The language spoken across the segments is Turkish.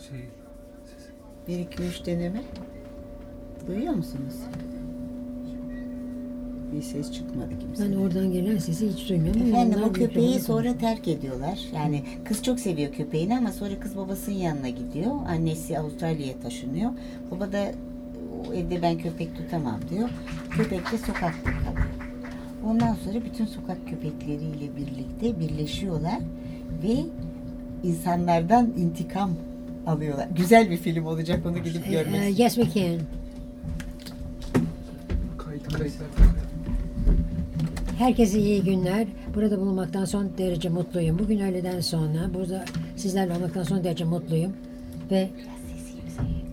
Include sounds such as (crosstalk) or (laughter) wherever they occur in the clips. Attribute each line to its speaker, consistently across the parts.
Speaker 1: şey
Speaker 2: 1 2 3 deneme. Duyuyor musunuz? Bir ses çıkmadı kimse.
Speaker 3: Ben oradan gelen sesi hiç duymuyorum.
Speaker 2: Efendim
Speaker 3: onlar
Speaker 2: o köpeği sonra terk ediyorlar. Yani kız çok seviyor köpeğini ama sonra kız babasının yanına gidiyor. Annesi Avustralya'ya taşınıyor. Baba da o evde ben köpek tutamam diyor. Köpek de sokakta kalıyor. Ondan sonra bütün sokak köpekleriyle birlikte birleşiyorlar ve insanlardan intikam alıyorlar. Güzel bir film olacak onu gidip
Speaker 3: Ee,
Speaker 2: görmek.
Speaker 3: yes we can.
Speaker 1: kayıt.
Speaker 3: Herkese iyi günler. Burada bulunmaktan son derece mutluyum. Bugün öğleden sonra burada sizlerle olmaktan son derece mutluyum. Ve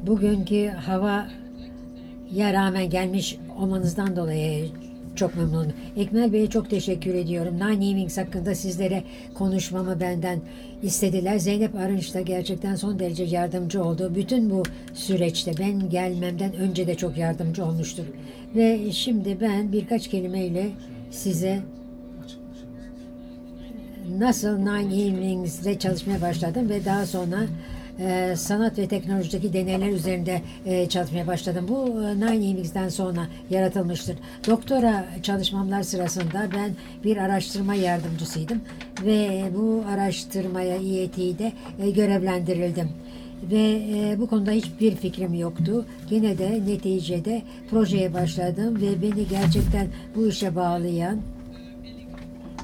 Speaker 3: bugünkü hava ya rağmen gelmiş olmanızdan dolayı çok memnunum. Ekmel Bey'e çok teşekkür ediyorum. Nine Evenings hakkında sizlere konuşmamı benden istediler. Zeynep Arınç da gerçekten son derece yardımcı oldu. Bütün bu süreçte ben gelmemden önce de çok yardımcı olmuştur. Ve şimdi ben birkaç kelimeyle size nasıl Nine Evenings'de çalışmaya başladım ve daha sonra e, sanat ve teknolojideki deneyler üzerinde e, çalışmaya başladım. Bu e, Nine Evenings'den sonra yaratılmıştır. Doktora çalışmamlar sırasında ben bir araştırma yardımcısıydım ve bu araştırmaya İET'de e, görevlendirildim. Ve e, bu konuda hiçbir fikrim yoktu. Yine de neticede projeye başladım ve beni gerçekten bu işe bağlayan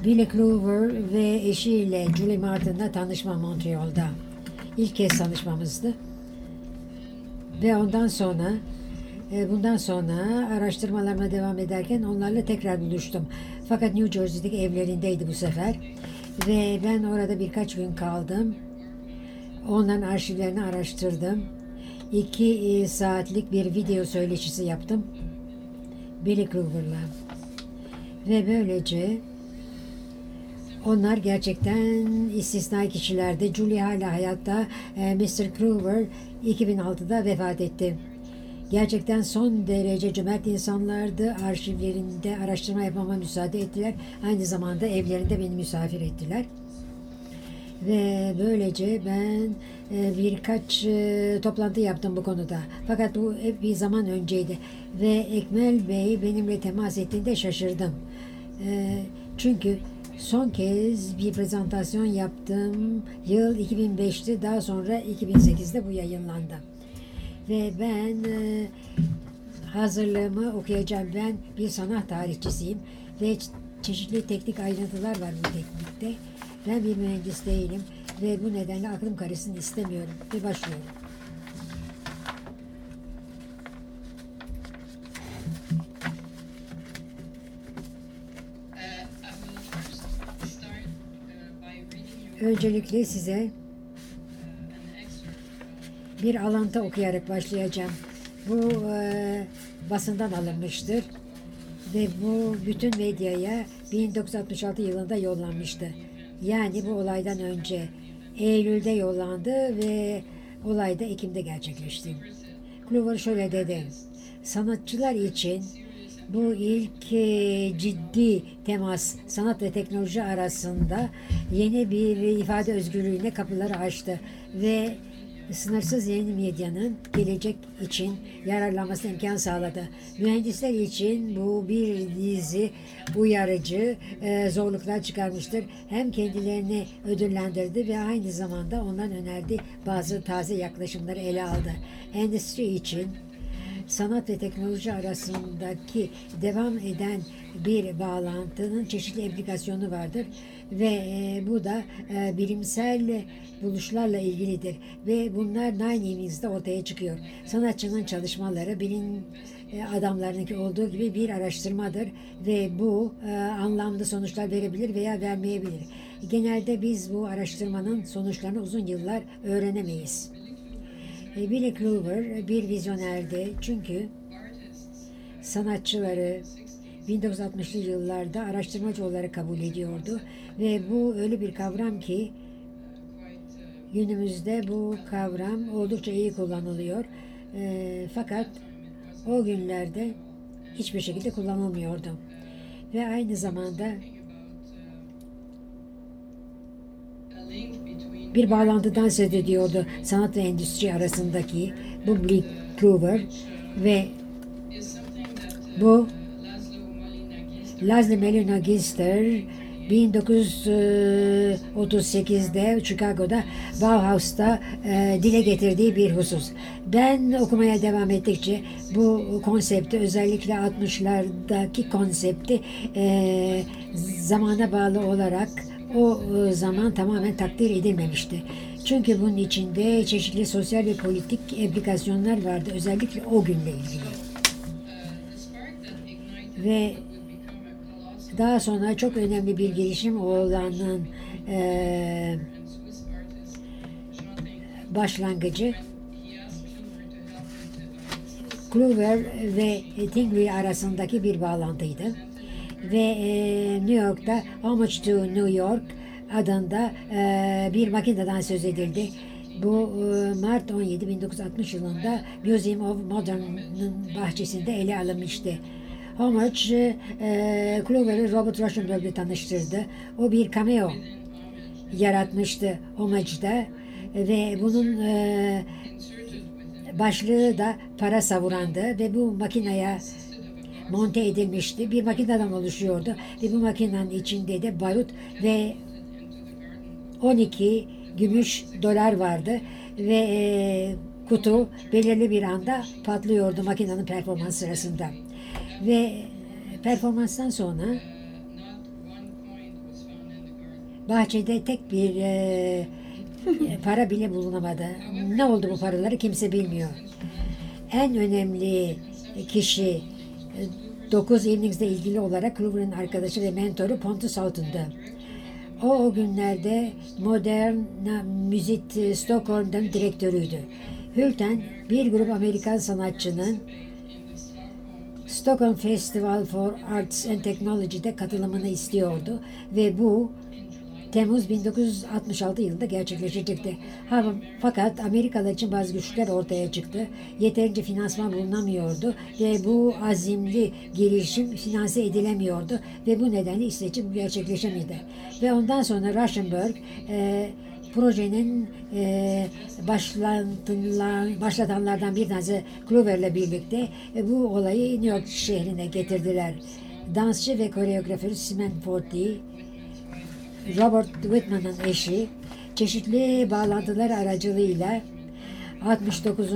Speaker 3: Billy Clover ve eşiyle Julie Martin'la tanışma Montreal'da. İlk kez tanışmamızdı. Ve ondan sonra e, bundan sonra araştırmalarıma devam ederken onlarla tekrar buluştum. Fakat New Jersey'deki evlerindeydi bu sefer. Ve ben orada birkaç gün kaldım. Onların arşivlerini araştırdım. İki e, saatlik bir video söyleşisi yaptım. Billy Clover'la. Ve böylece onlar gerçekten istisnai kişilerdi. Julie hala hayatta. Mr. Clover 2006'da vefat etti. Gerçekten son derece cömert insanlardı. Arşivlerinde araştırma yapmama müsaade ettiler. Aynı zamanda evlerinde beni misafir ettiler. Ve böylece ben e, birkaç e, toplantı yaptım bu konuda. Fakat bu bir zaman önceydi. Ve Ekmel Bey benimle temas ettiğinde şaşırdım. E, Çünkü son kez bir prezentasyon yaptım. Yıl 2005'ti. Daha sonra 2008'de bu yayınlandı. Ve ben e, hazırlığımı okuyacağım. Ben bir sanat tarihçisiyim ve çeşitli teknik ayrıntılar var bu teknikte. Ben bir mühendis değilim ve bu nedenle aklım karışsın istemiyorum ve başlıyorum. Öncelikle size bir alıntı okuyarak başlayacağım. Bu e, basından alınmıştır ve bu bütün medyaya 1966 yılında yollanmıştı. Yani bu olaydan önce Eylül'de yollandı ve olay da Ekim'de gerçekleşti. Clover şöyle dedi. Sanatçılar için bu ilk e, ciddi temas sanat ve teknoloji arasında yeni bir ifade özgürlüğüne kapıları açtı ve sınırsız yeni medyanın gelecek için yararlanmasına imkan sağladı. Mühendisler için bu bir dizi uyarıcı e, zorluklar çıkarmıştır. Hem kendilerini ödüllendirdi ve aynı zamanda onların önerdiği bazı taze yaklaşımları ele aldı. Endüstri için sanat ve teknoloji arasındaki devam eden bir bağlantının çeşitli implikasyonu vardır ve e, bu da e, bilimsel buluşlarla ilgilidir ve bunlar Nine ortaya çıkıyor. Sanatçının çalışmaları bilim e, adamlarınınki olduğu gibi bir araştırmadır ve bu e, anlamlı sonuçlar verebilir veya vermeyebilir. Genelde biz bu araştırmanın sonuçlarını uzun yıllar öğrenemeyiz. E, Billy Clover bir vizyonerdi çünkü sanatçıları 1960'lı yıllarda araştırmacı olarak kabul ediyordu ve bu öyle bir kavram ki günümüzde bu kavram oldukça iyi kullanılıyor. E, fakat o günlerde hiçbir şekilde kullanılmıyordu. Ve aynı zamanda bir bağlantıdan söz ediyordu sanat ve endüstri arasındaki bu Bleak Clover ve bu
Speaker 4: Laszlo
Speaker 3: Melina Gister 1938'de Chicago'da Bauhaus'ta e, dile getirdiği bir husus. Ben okumaya devam ettikçe bu konsepti özellikle 60'lardaki konsepti e, zamana bağlı olarak o e, zaman tamamen takdir edilmemişti. Çünkü bunun içinde çeşitli sosyal ve politik implikasyonlar vardı. Özellikle o günle ilgili. Ve daha sonra çok önemli bir gelişim olanın e, başlangıcı Clover ve Tingley arasındaki bir bağlantıydı. Ve e, New York'ta Homage to New York adında e, bir makineden söz edildi. Bu e, Mart 17 1960 yılında Museum of Modern'ın bahçesinde ele alınmıştı. Homage e, Clover'ı Robert Rauschenberg'le tanıştırdı. O bir cameo yaratmıştı Homage'da ve bunun e, başlığı da para savurandı ve bu makineye monte edilmişti. Bir makineden oluşuyordu ve bu makinenin içinde de barut ve 12 gümüş dolar vardı ve e, kutu belirli bir anda patlıyordu makinenin performans sırasında. Ve performanstan sonra bahçede tek bir e, para bile bulunamadı. Ne oldu bu paraları kimse bilmiyor. En önemli kişi 9 Evenings ile ilgili olarak Kluver'ın arkadaşı ve mentoru Pontus Houghton'dı. O o günlerde modern müzik Stockholm'dan direktörüydü. Hülten bir grup Amerikan sanatçının Stockholm Festival for Arts and Technology'de katılımını istiyordu ve bu Temmuz 1966 yılında gerçekleşecekti. Ha, fakat Amerikalılar için bazı güçler ortaya çıktı. Yeterince finansman bulunamıyordu ve bu azimli girişim finanse edilemiyordu ve bu nedenle İsveç'in gerçekleşemedi. Ve ondan sonra Rauschenberg e, projenin e, başlatanlardan bir tanesi Kluver'le birlikte e, bu olayı New York şehrine getirdiler. Dansçı ve koreograför Simon Forti, Robert Whitman'ın eşi çeşitli bağlantılar aracılığıyla 69.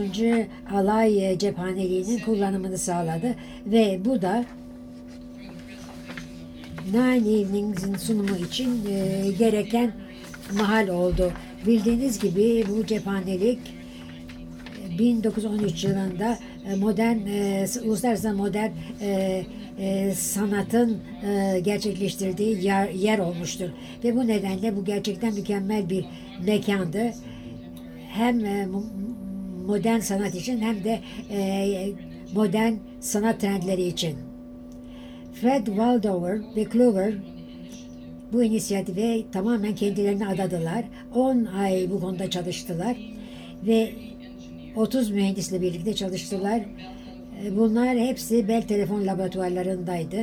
Speaker 3: Alay Cephaneliği'nin kullanımını sağladı ve bu da Nine Evenings'in sunumu için e, gereken mahal oldu. Bildiğiniz gibi bu cephanelik 1913 yılında e, modern e, uluslararası modern e, e, sanatın e, gerçekleştirdiği yer, yer olmuştur. Ve bu nedenle bu gerçekten mükemmel bir mekandı. Hem e, mo- modern sanat için hem de e, modern sanat trendleri için. Fred Waldover ve Clover bu inisiyatife tamamen kendilerine adadılar. 10 ay bu konuda çalıştılar ve 30 mühendisle birlikte çalıştılar. E, Bunlar hepsi Bell Telefon laboratuvarlarındaydı.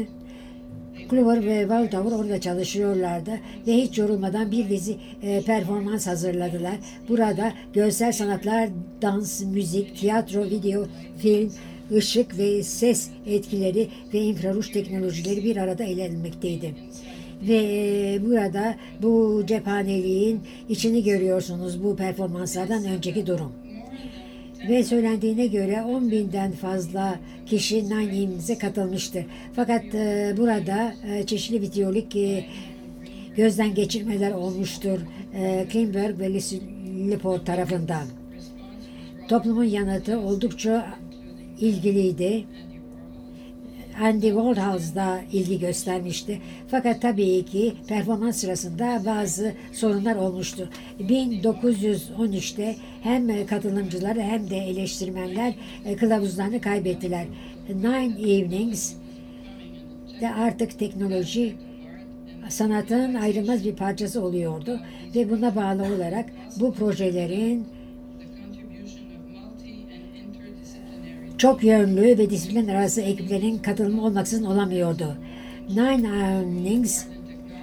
Speaker 3: Clover ve Waldauer orada çalışıyorlardı ve hiç yorulmadan bir dizi e, performans hazırladılar. Burada görsel sanatlar, dans, müzik, tiyatro, video, film, ışık ve ses etkileri ve infraruj teknolojileri bir arada ele alınmaktaydı. Ve e, burada bu cephaneliğin içini görüyorsunuz bu performanslardan önceki durum. Ve söylendiğine göre 10 binden fazla kişi Nine katılmıştı. Fakat e, burada e, çeşitli videolik e, gözden geçirmeler olmuştur. E, Klimberg ve Liport tarafından. Toplumun yanıtı oldukça ilgiliydi. Andy Warhol da ilgi göstermişti. Fakat tabii ki performans sırasında bazı sorunlar olmuştu. 1913'te hem katılımcılar hem de eleştirmenler e, kılavuzlarını kaybettiler. Nine Evenings de artık teknoloji sanatın ayrılmaz bir parçası oluyordu ve buna bağlı olarak bu projelerin
Speaker 4: The contribution of multi and interdisciplinary
Speaker 3: çok yönlü ve disiplin arası ekiplerin katılımı olmaksızın olamıyordu. Nine Evenings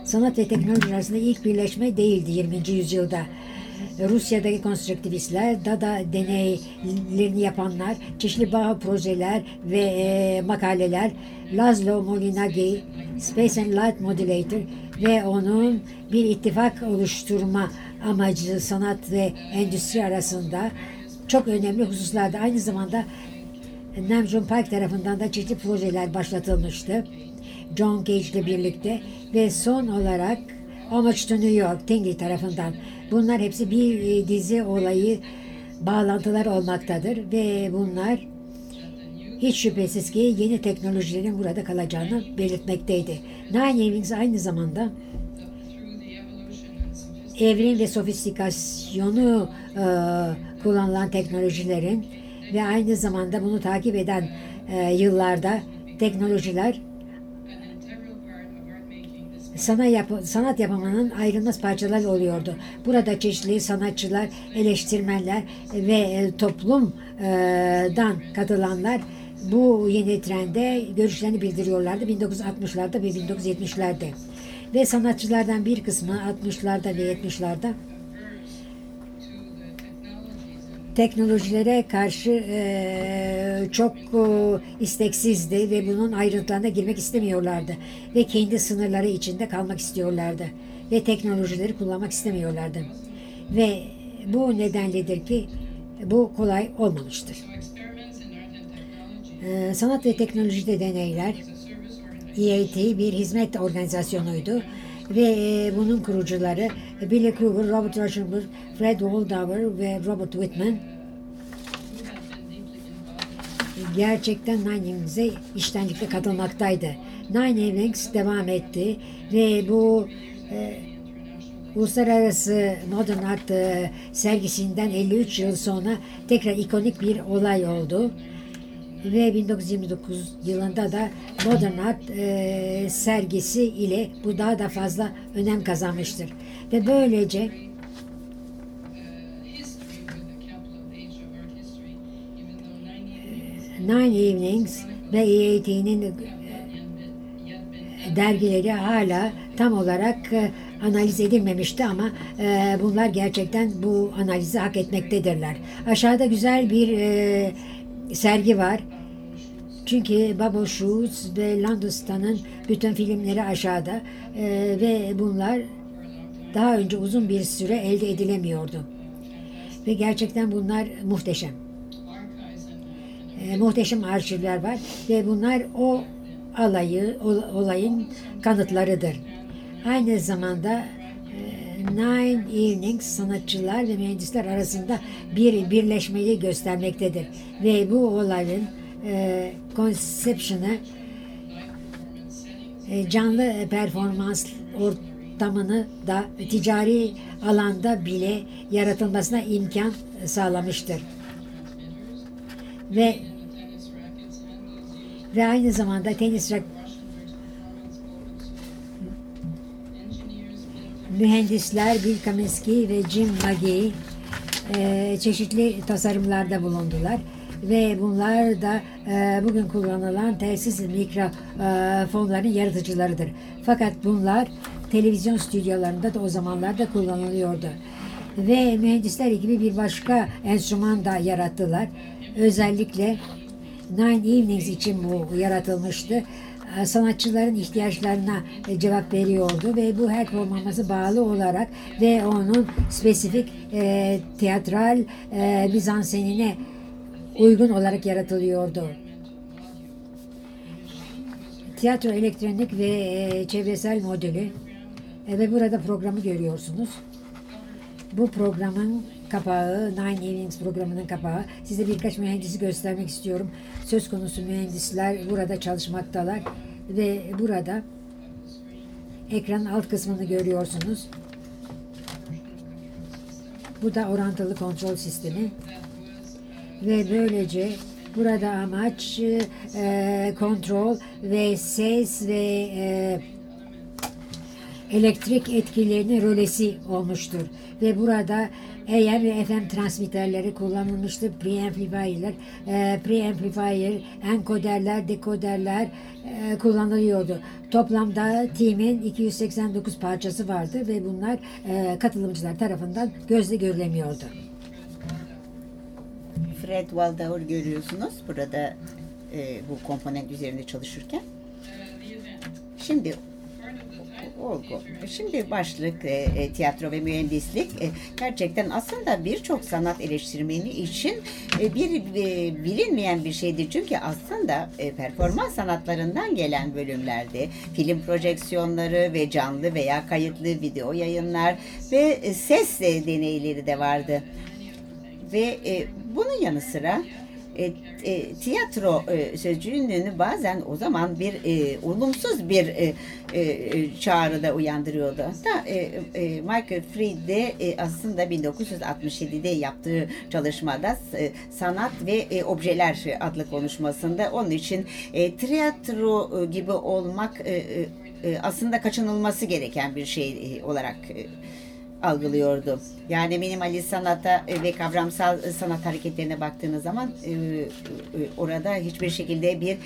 Speaker 3: sanat ve teknoloji arasında ilk birleşme değildi 20. yüzyılda. Rusya'daki konstruktivistler, Dada deneylerini yapanlar, çeşitli bağ projeler ve e, makaleler, Laszlo Molinagi, Space and Light Modulator ve onun bir ittifak oluşturma amacı sanat ve endüstri arasında çok önemli hususlarda aynı zamanda Namjoon Park tarafından da çeşitli projeler başlatılmıştı. John Cage ile birlikte ve son olarak Homage to New York Tingley tarafından. Bunlar hepsi bir e, dizi olayı bağlantılar olmaktadır ve bunlar hiç şüphesiz ki yeni teknolojilerin burada kalacağını belirtmekteydi. Nine Evenings aynı zamanda evrim ve sofistikasyonu e, kullanılan teknolojilerin ve aynı zamanda bunu takip eden e, yıllarda teknolojiler sana yapı, sanat yapımının ayrılmaz parçalar oluyordu. Burada çeşitli sanatçılar, eleştirmenler ve e, toplumdan katılanlar bu yeni trende görüşlerini bildiriyorlardı 1960'larda ve 1970'lerde. Ve sanatçılardan bir kısmı 60'larda ve 70'larda
Speaker 4: averse to the technologies and
Speaker 3: teknolojilere karşı eee, çok eee, isteksizdi ve bunun ayrıntılarına girmek istemiyorlardı ve kendi sınırları içinde kalmak istiyorlardı ve teknolojileri kullanmak istemiyorlardı ve bu nedenledir ki bu kolay olmamıştır. Eee, sanat ve teknolojide deneyler EIT bir hizmet organizasyonuydu ve e, bunun kurucuları Billy Kruger, Robert Rauschenberg, Fred Waldauer ve Robert Whitman gerçekten Nine Evening'e iştenlikle katılmaktaydı. Nine Evenings devam etti ve bu e, Uluslararası Modern Art e, sergisinden 53 yıl sonra tekrar ikonik bir olay oldu. Ve 1929 yılında da Modern Art e, sergisi ile bu daha da fazla önem kazanmıştır. Ve böylece Nine Evenings ve EAT'nin dergileri hala tam olarak e, analiz edilmemişti ama e, bunlar gerçekten bu analizi hak etmektedirler. Aşağıda güzel bir e, sergi var. Çünkü Babo Schultz ve Landus'tanın bütün filmleri aşağıda ve bunlar daha önce uzun bir süre elde edilemiyordu. Ve gerçekten bunlar muhteşem. E, muhteşem arşivler var ve bunlar o alayı, ol- olayın kanıtlarıdır. Aynı zamanda e, Nine Evenings sanatçılar ve mühendisler arasında bir birleşmeyi göstermektedir. Ve bu olayın e, conception'ı e, canlı performans ortamını da ticari alanda bile yaratılmasına imkan sağlamıştır. Ve ve aynı zamanda tenis rak- mühendisler Bill Kaminsky ve Jim Magee e, çeşitli tasarımlarda bulundular ve bunlar da e, bugün kullanılan telsiz mikrofonların yaratıcılarıdır. Fakat bunlar televizyon stüdyolarında da o zamanlarda kullanılıyordu. Ve mühendisler gibi bir başka enstrüman da yarattılar. Özellikle Nine Evenings için bu yaratılmıştı. Ee, Sanatçıların ihtiyaçlarına e, cevap veriyordu ve bu her performansı bağlı olarak ve onun spesifik e, tiyatral e, mizansenine uygun olarak yaratılıyordu. Tiyatro elektronik ve e, çevresel modülü E, ve burada programı görüyorsunuz. Bu programın kapağı, Nine Evenings programının kapağı. Size birkaç mühendisi göstermek istiyorum. Söz konusu mühendisler burada çalışmaktalar ve burada ekranın alt kısmını görüyorsunuz. Bu da orantılı kontrol sistemi. Ve böylece burada amaç e, kontrol ve ses ve e, elektrik etkilerini rölesi olmuştur. Ve burada AM ve FM transmitterleri kullanılmıştır. Preamplifier'ler, e, preamplifier, enkoderler, dekoderler e, kullanılıyordu. Toplamda team'in 289 parçası vardı ve bunlar e, katılımcılar tarafından gözle görülemiyordu.
Speaker 2: Fred Waldauer görüyorsunuz burada e, bu komponent üzerinde çalışırken. Şimdi
Speaker 4: Part of the title
Speaker 2: Şimdi başlık e, e, tiyatro ve mühendislik e, gerçekten aslında birçok sanat eleştirmeni için e, bir e, bilinmeyen bir şeydir. Çünkü aslında e, performans sanatlarından gelen bölümlerde film projeksiyonları ve canlı veya kayıtlı video yayınlar ve e, ses e, deneyleri de vardı. Ve e, bunun yanı sıra e, e, tiyatro e, sözcüğünün bazen o zaman bir e, olumsuz bir e, e, çağrıda uyandırıyordu. Da e, e, Michael Fried de e, aslında 1967'de yaptığı çalışmada e, sanat ve e, objeler adlı konuşmasında onun için e, tiyatro e, gibi olmak e, e, e, aslında kaçınılması gereken bir şey e, olarak e, algılıyordu. Yani minimalist sanata e, ve kavramsal e, sanat hareketlerine baktığınız zaman e, orada hiçbir şekilde bir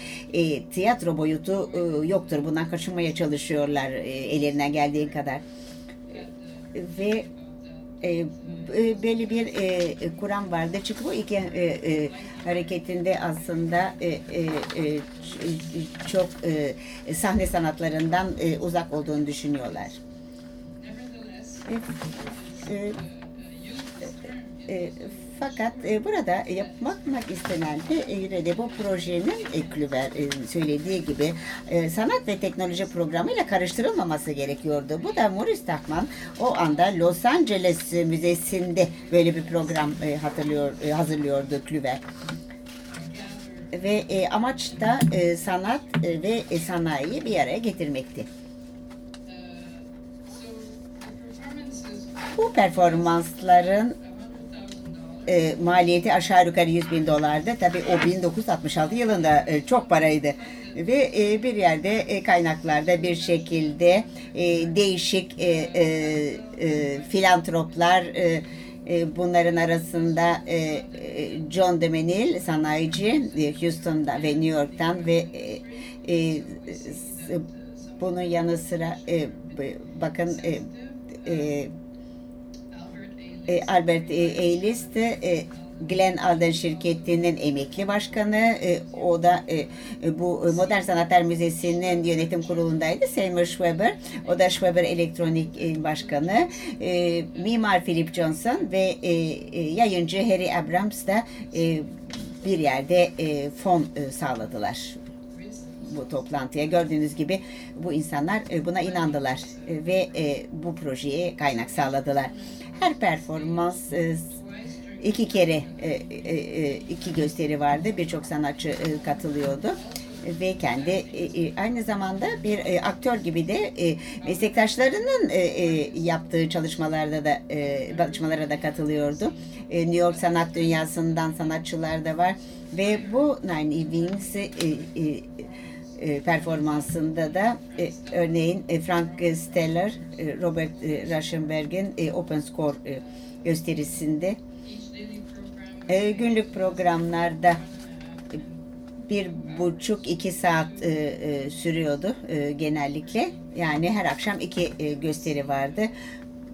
Speaker 2: tiyatro boyutu yoktur. Bundan kaçınmaya çalışıyorlar e, ellerinden geldiği kadar. Ve e, belli bir kuram vardı. Çünkü bu iki hareketinde aslında çok sahne sanatlarından uzak olduğunu düşünüyorlar. E, e, fakat e, burada yapmak istenen de e, yine de bu projenin e, Klüver e, söylediği gibi e, sanat ve teknoloji programıyla karıştırılmaması gerekiyordu. Bu da Maurice Tachman o anda Los Angeles Müzesi'nde böyle bir program e, hatırlıyor e, hazırlıyordu Klüver. Ve e, amaç da e, sanat e, ve e, sanayiyi bir araya getirmekti. Bu performansların
Speaker 4: $100,000
Speaker 2: e, maliyeti aşağı yukarı 100 bin dolardı. Tabii o 1966 yılında e, çok paraydı. Ve e, bir yerde e, kaynaklarda bir şekilde e, değişik e, e, e, filantroplar e, e, bunların arasında e, e, John DeMenil sanayici Houston'da ve New York'tan ve e, e, bunun yanı sıra e, bakın e, e. e, Albert e, Eilist de e, Glen Alden şirketinin emekli başkanı. E, o da e, e, bu Modern Sanatlar Müzesi'nin yönetim kurulundaydı. Seymour Schweber. O da Schweber Elektronik e, başkanı. E, mimar Philip Johnson ve e, e, yayıncı Harry Abrams da e, bir yerde e, fon e, sağladılar bu toplantıya. Gördüğünüz gibi bu insanlar e, buna inandılar e, ve e, bu projeye kaynak sağladılar. Her performans e, iki kere e, e, iki gösteri vardı. Birçok sanatçı katılıyordu ve kendi aynı zamanda bir aktör gibi de meslektaşlarının yaptığı çalışmalarda da çalışmalara da katılıyordu. New York sanat dünyasından sanatçılar da var ve bu Nine Evenings e, performansında da e, örneğin e, Frank Steller, Robert e, Rauschenberg'in Open Score gösterisinde günlük programlarda bir buçuk iki saat sürüyordu genellikle. Yani her akşam iki gösteri vardı.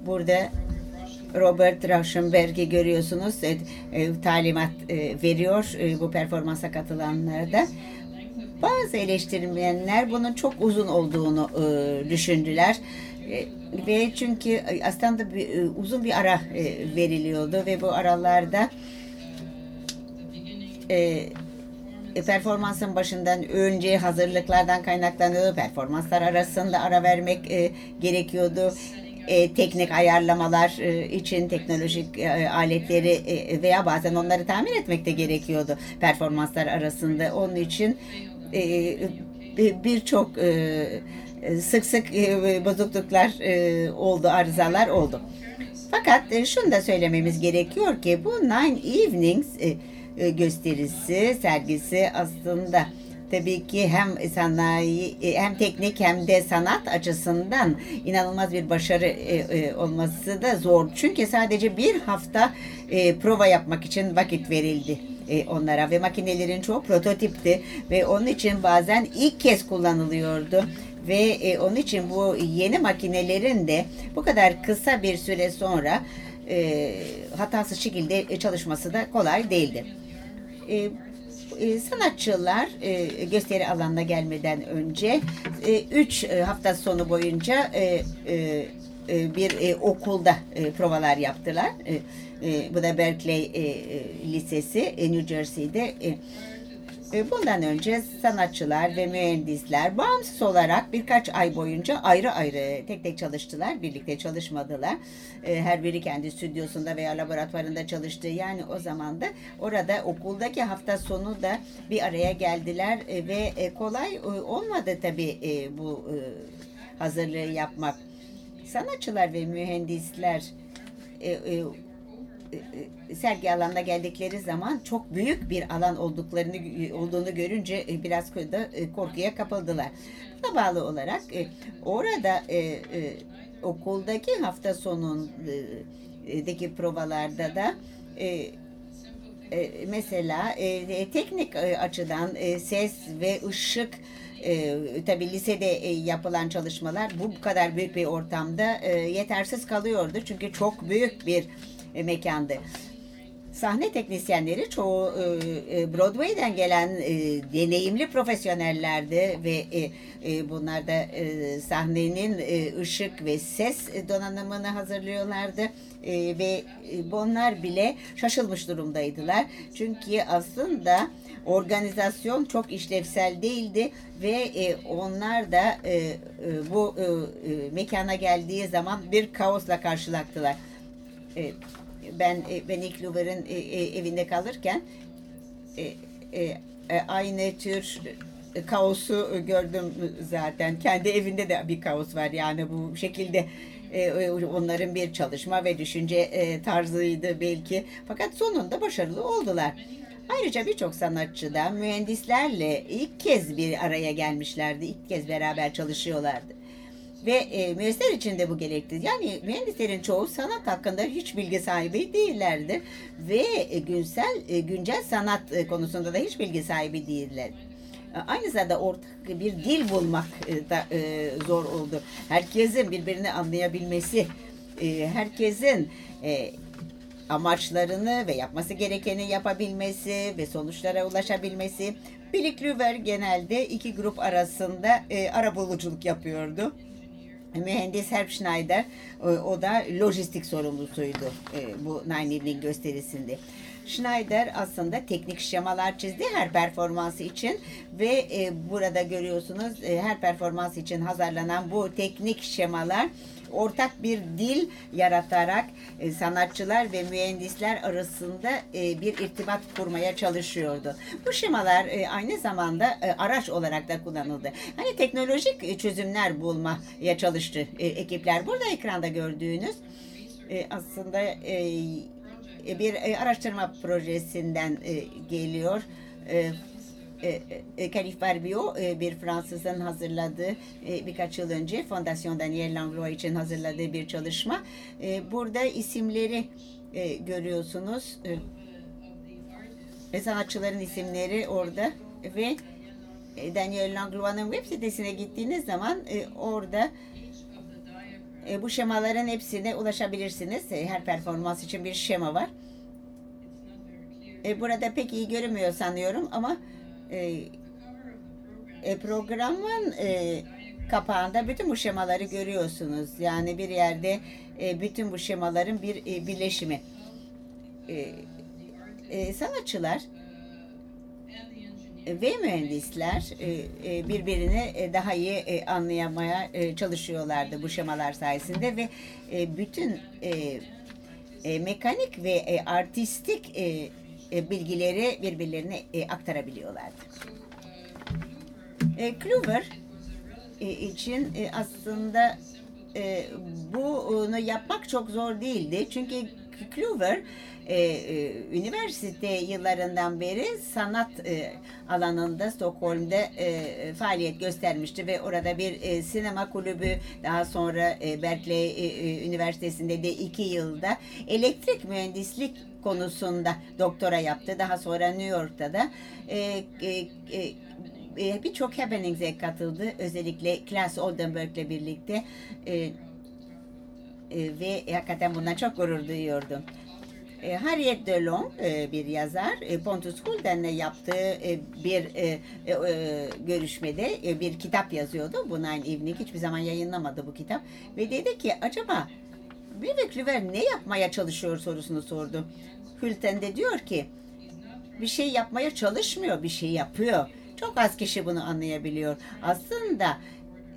Speaker 2: Burada Robert Rauschenberg'i görüyorsunuz. E, e, talimat e, veriyor e, bu performansa katılanlara da. Bazı eleştirmenler bunun çok uzun olduğunu e, düşündüler. E, ve çünkü e, aslında bir, e, uzun bir ara e, veriliyordu ve bu aralarda e, e, performansın başından önce hazırlıklardan kaynaklanıyordu. Performanslar arasında ara vermek e, gerekiyordu. E, teknik ayarlamalar e, için teknolojik e, aletleri e, veya bazen onları tamir etmek de gerekiyordu performanslar arasında. Onun için birçok e, sık sık e, bozukluklar e, oldu, arızalar oldu. Fakat şunu da söylememiz gerekiyor ki bu Nine Evenings gösterisi, sergisi aslında tabii ki hem sanayi e, hem teknik hem de sanat açısından inanılmaz bir başarı e, e, olması da zor. Çünkü sadece bir hafta prova yapmak için vakit verildi onlara ve makinelerin çoğu prototipti ve onun için bazen ilk kez kullanılıyordu ve e, onun için bu yeni makinelerin de bu kadar kısa bir süre sonra e, hatasız şekilde çalışması da kolay değildi. E, e, sanatçılar e, gösteri alanına gelmeden önce 3 hafta sonu boyunca e, e, e, bir e, okulda e, provalar yaptılar. E, e, bu da Berkeley e, e, Lisesi e, New Jersey'de. E, e, Bundan önce sanatçılar ve mühendisler bağımsız olarak birkaç ay boyunca ayrı ayrı tek tek çalıştılar. Birlikte çalışmadılar. E, Her biri kendi stüdyosunda veya laboratuvarında çalıştı. Yani o zaman da orada okuldaki hafta sonu da bir araya geldiler e, ve e, kolay e, olmadı tabii e, bu e, hazırlığı yapmak. Sanatçılar ve mühendisler e, e, e, sergi alanına geldikleri zaman çok büyük bir alan olduklarını olduğunu görünce e, biraz da e, korkuya kapıldılar. Buna bağlı olarak e, orada e, e, okuldaki hafta sonundaki provalarda da e, e, mesela e, teknik e, açıdan e, ses ve ışık e, tabi lisede e, yapılan çalışmalar bu kadar büyük bir ortamda e, yetersiz kalıyordu. Çünkü çok büyük bir e, mekandı. Sahne teknisyenleri çoğu e, e, Broadway'den gelen deneyimli profesyonellerdi ve bunlar da sahnenin ışık ve ses donanımını hazırlıyorlardı ve bunlar bile şaşılmış durumdaydılar. Çünkü aslında organizasyon çok işlevsel değildi ve onlar da bu mekana geldiği zaman bir kaosla karşılaştılar. E, ben e, ben ilk e, e, evinde kalırken aynı tür kaosu gördüm zaten. Kendi evinde de bir kaos var yani bu şekilde onların bir çalışma ve düşünce tarzıydı belki. Fakat sonunda başarılı oldular. Ayrıca birçok sanatçı da mühendislerle ilk kez bir araya gelmişlerdi. İlk kez beraber çalışıyorlardı. Ve e, mühendisler için de bu gerekli. Yani mühendislerin çoğu sanat hakkında hiç bilgi sahibi değillerdi. Ve e, günsel, e, güncel sanat e, konusunda da hiç bilgi sahibi değiller. E, Aynı zamanda ortak bir dil bulmak e, da e, zor oldu. Herkesin birbirini anlayabilmesi, herkesin amaçlarını ve yapması gerekeni yapabilmesi ve sonuçlara ulaşabilmesi. Billy Kluver genelde iki grup arasında e, arabuluculuk yapıyordu. Mühendis Herb Schneider, e, o da lojistik sorumlusuydu e, bu Nine Evening gösterisinde. Schneider aslında teknik şemalar çizdi her performansı için ve e, burada görüyorsunuz her performans için hazırlanan bu teknik şemalar ortak bir dil yaratarak e, sanatçılar ve mühendisler arasında e, bir irtibat kurmaya çalışıyordu. Bu şemalar e, aynı zamanda e, araç olarak da kullanıldı. Hani teknolojik e, çözümler bulmaya çalıştı e, ekipler. Burada ekranda gördüğünüz e, aslında e, e, bir e, araştırma projesinden e, geliyor. E, Calif Barbio e, bir Fransızın hazırladığı e, birkaç yıl önce Fondasyon Daniel Langlois için hazırladığı bir çalışma. E, Burada isimleri e, görüyorsunuz. E, sanatçıların isimleri orada ve e, Daniel Langlois'ın web sitesine gittiğiniz zaman e, orada e, bu şemaların hepsine ulaşabilirsiniz. E, Her performans için bir şema var. E, burada pek iyi görünmüyor sanıyorum ama e, e, programın e, kapağında bütün bu şemaları görüyorsunuz. Yani bir yerde e, bütün bu şemaların bir e, birleşimi. E, e, sanatçılar ve mühendisler e, e, birbirini daha iyi anlayamaya çalışıyorlardı bu şemalar sayesinde ve bütün mekanik ve artistik e, bilgileri birbirlerine e, aktarabiliyorlardı. E, Kluver e, için aslında bunu yapmak çok zor değildi. Çünkü Kluwer e, e, üniversite yıllarından beri sanat e, alanında Stockholm'da e, faaliyet göstermişti ve orada bir e, sinema kulübü daha sonra e, Berkeley e, e, Üniversitesi'nde de iki yılda elektrik mühendislik konusunda doktora yaptı. Daha sonra New York'ta da e, e, e, e, birçok happenings'e katıldı. Özellikle Klaas Oldenburg'le birlikte e, e, ve hakikaten bundan çok gurur duyuyordum. E, Harriet Delon e, bir yazar e, Pontus Hulden'le yaptığı e, bir görüşmede bir kitap yazıyordu. Bu Nine Evening hiçbir zaman yayınlamadı bu kitap ve dedi ki acaba Vivek River ne yapmaya çalışıyor sorusunu sordu. Hülten de diyor ki bir şey yapmaya çalışmıyor, bir şey yapıyor. Çok az kişi bunu anlayabiliyor. Aslında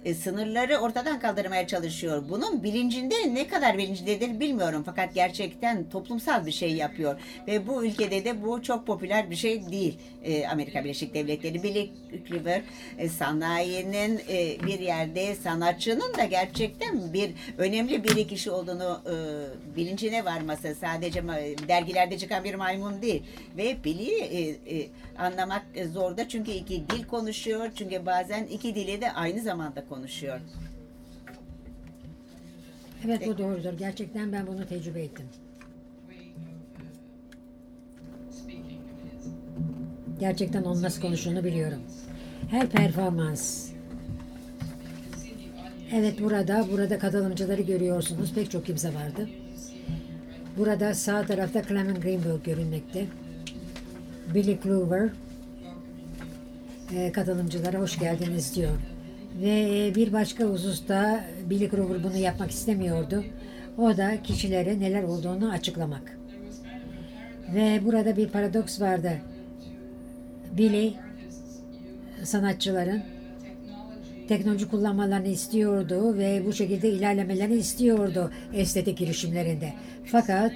Speaker 2: e, sınırları ortadan kaldırmaya çalışıyor. Bunun bilincinde ne kadar bilincindedir bilmiyorum. Fakat gerçekten toplumsal bir şey yapıyor. Ve bu ülkede de bu çok popüler bir şey değil. E, Amerika Birleşik Devletleri Billy Cleaver e, sanayinin e, bir yerde sanatçının da gerçekten bir önemli bir kişi olduğunu e, bilincine varması sadece dergilerde çıkan bir maymun değil. Ve Billy e, e, anlamak zor da çünkü iki dil konuşuyor. Çünkü bazen iki dili de aynı zamanda konuşuyor.
Speaker 3: Evet bu doğrudur. Gerçekten ben bunu tecrübe ettim. Gerçekten onun nasıl konuştuğunu biliyorum. Her performans. Evet burada, burada katılımcıları görüyorsunuz. Pek çok kimse vardı. Burada sağ tarafta Clement Greenberg görünmekte. Billy Clover e, katılımcılara hoş geldiniz diyor. Ve e, bir başka hususta Billy Clover bunu yapmak istemiyordu. O da kişilere neler olduğunu açıklamak. Ve burada bir paradoks vardı. Billy sanatçıların teknoloji kullanmalarını istiyordu ve bu şekilde ilerlemelerini istiyordu estetik girişimlerinde. Fakat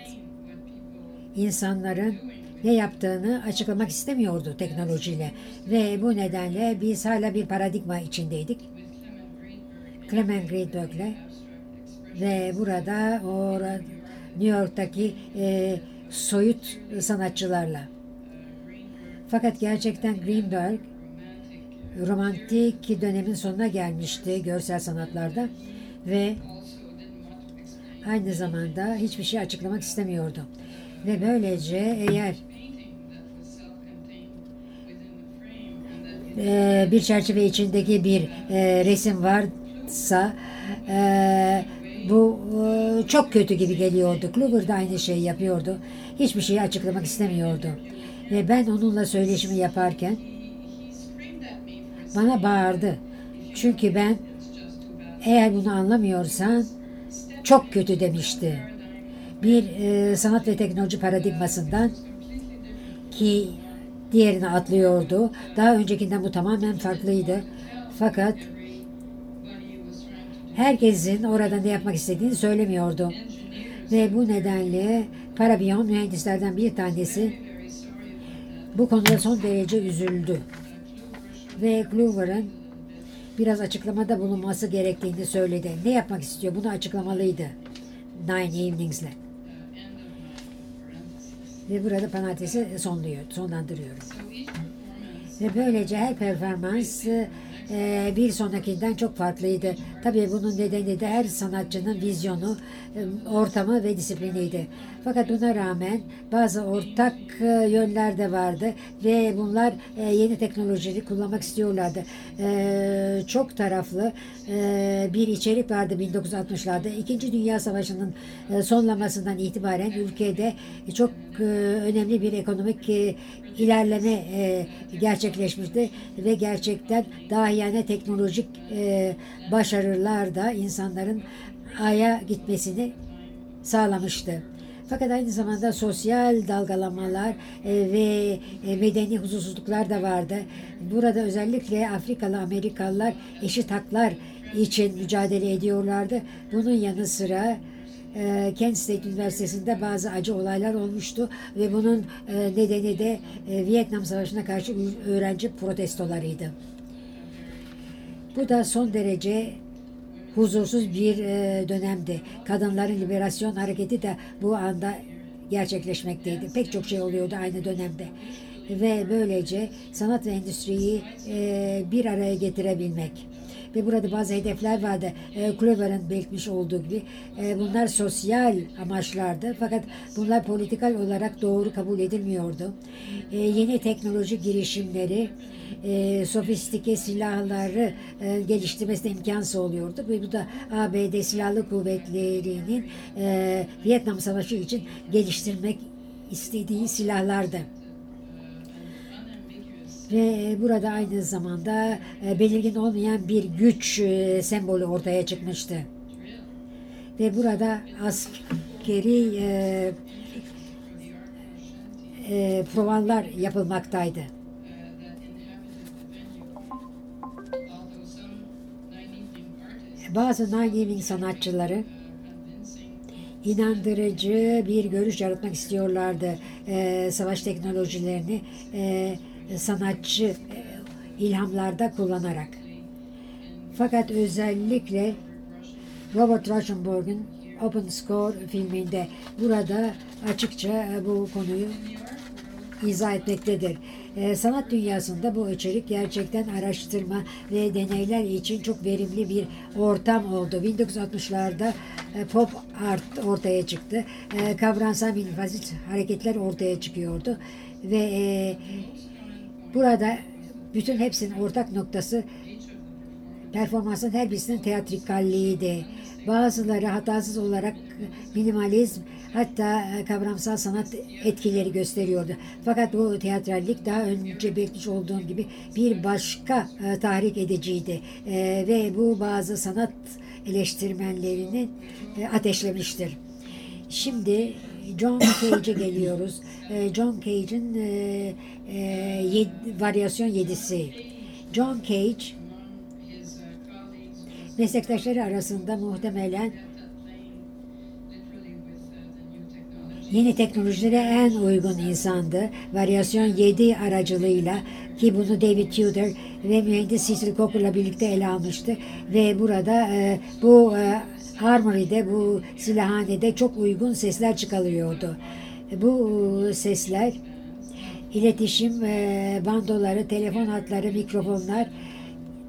Speaker 3: insanların ne yaptığını açıklamak istemiyordu teknolojiyle ve bu nedenle biz hala bir paradigma içindeydik. Clement Greenberg'le ve burada o New York'taki e, soyut sanatçılarla. Fakat gerçekten Greenberg romantik dönemin sonuna gelmişti görsel sanatlarda ve aynı zamanda hiçbir şey açıklamak istemiyordu. Ve böylece eğer e, bir çerçeve içindeki bir e, resim varsa e, bu çok kötü gibi geliyordu. Kluber da aynı şeyi yapıyordu. Hiçbir şeyi açıklamak istemiyordu. Ve ben onunla söyleşimi yaparken bana bağırdı. Çünkü ben eğer bunu anlamıyorsan çok kötü demişti. Bir e, sanat ve teknoloji paradigmasından ki diğerine atlıyordu. Daha öncekinden bu tamamen farklıydı. Fakat herkesin orada ne yapmak istediğini söylemiyordu. Ve bu nedenle Parabion mühendislerden bir tanesi bu konuda son derece üzüldü. Ve Clover'ın biraz açıklamada bulunması gerektiğini söyledi. Ne yapmak istiyor? Bunu açıklamalıydı. Nine Evenings'le. Ve burada parantezi sonluyor, sonlandırıyorum. Ve böylece her performans e, bir sonrakinden çok farklıydı. Tabii bunun nedeni de her sanatçının vizyonu, e, ortamı ve disipliniydi. Fakat buna rağmen bazı ortak e, yönler de vardı ve bunlar e, yeni teknolojiyi kullanmak istiyorlardı. E, çok taraflı e, bir içerik vardı 1960'larda. İkinci Dünya Savaşı'nın e, sonlamasından itibaren ülkede çok e, önemli bir ekonomik e, ilerleme e, gerçekleşmişti ve gerçekten dahiyane teknolojik başarılar da insanların aya gitmesini sağlamıştı. Fakat aynı zamanda sosyal dalgalamalar e, ve medeni huzursuzluklar da vardı. Burada özellikle Afrikalı Amerikalılar eşit haklar için mücadele ediyorlardı. Bunun yanı sıra e, Kent State Üniversitesi'nde bazı acı olaylar olmuştu ve bunun e, nedeni de e, Vietnam Savaşı'na karşı öğrenci protestolarıydı. Bu da son derece huzursuz bir e, dönemdi. Kadınların liberasyon hareketi de bu anda gerçekleşmekteydi. Pek çok şey oluyordu aynı dönemde. Ve böylece sanat ve endüstriyi e, bir araya getirebilmek. Ve burada bazı hedefler vardı. E, Kluver'ın belirtmiş olduğu gibi. E, bunlar sosyal amaçlardı. Fakat bunlar politikal olarak doğru kabul edilmiyordu. E, yeni teknoloji girişimleri, e, sofistike silahları e, geliştirmesine imkan sağlıyordu. Ve bu da ABD Silahlı Kuvvetleri'nin e, Vietnam Savaşı için geliştirmek istediği silahlardı. Ve burada aynı zamanda e, belirgin olmayan bir güç e, sembolü ortaya çıkmıştı. Ve burada askeri e, e, provanlar yapılmaktaydı. Bazı Evening sanatçıları inandırıcı bir görüş yaratmak istiyorlardı. Ee, savaş teknolojilerini e, sanatçı e, ilhamlarda kullanarak. Fakat özellikle Robert Rauschenberg'in Open Score filminde burada açıkça e, bu konuyu izah etmektedir. Ee, sanat dünyasında bu içerik gerçekten araştırma ve deneyler için çok verimli bir ortam oldu. 1960'larda e, pop art ortaya çıktı. E, kavramsal minimalist hareketler ortaya çıkıyordu ve e, burada bütün hepsinin ortak noktası performansın her birisinin teatrikalliğiydi. Bazıları hatasız olarak minimalizm hatta e, kavramsal sanat etkileri gösteriyordu. Fakat bu teatrallik daha önce belirtmiş olduğum gibi bir başka e, tahrik ediciydi. E, ve bu bazı sanat eleştirmenlerini e, ateşlemiştir. Şimdi John Cage'e geliyoruz. (laughs) E, John Cage'in e, e, yed- varyasyon yedisi. John Cage meslektaşları arasında muhtemelen
Speaker 4: uh,
Speaker 3: yeni teknolojilere en uygun insandı. Varyasyon 7 aracılığıyla ki bunu David Tudor ve mühendis Cecil Cooper'la birlikte ele almıştı. Ve burada e, bu e, Harmony'de, bu silahhanede çok uygun sesler çıkarılıyordu. Bu sesler iletişim e, bandoları, telefon hatları, mikrofonlar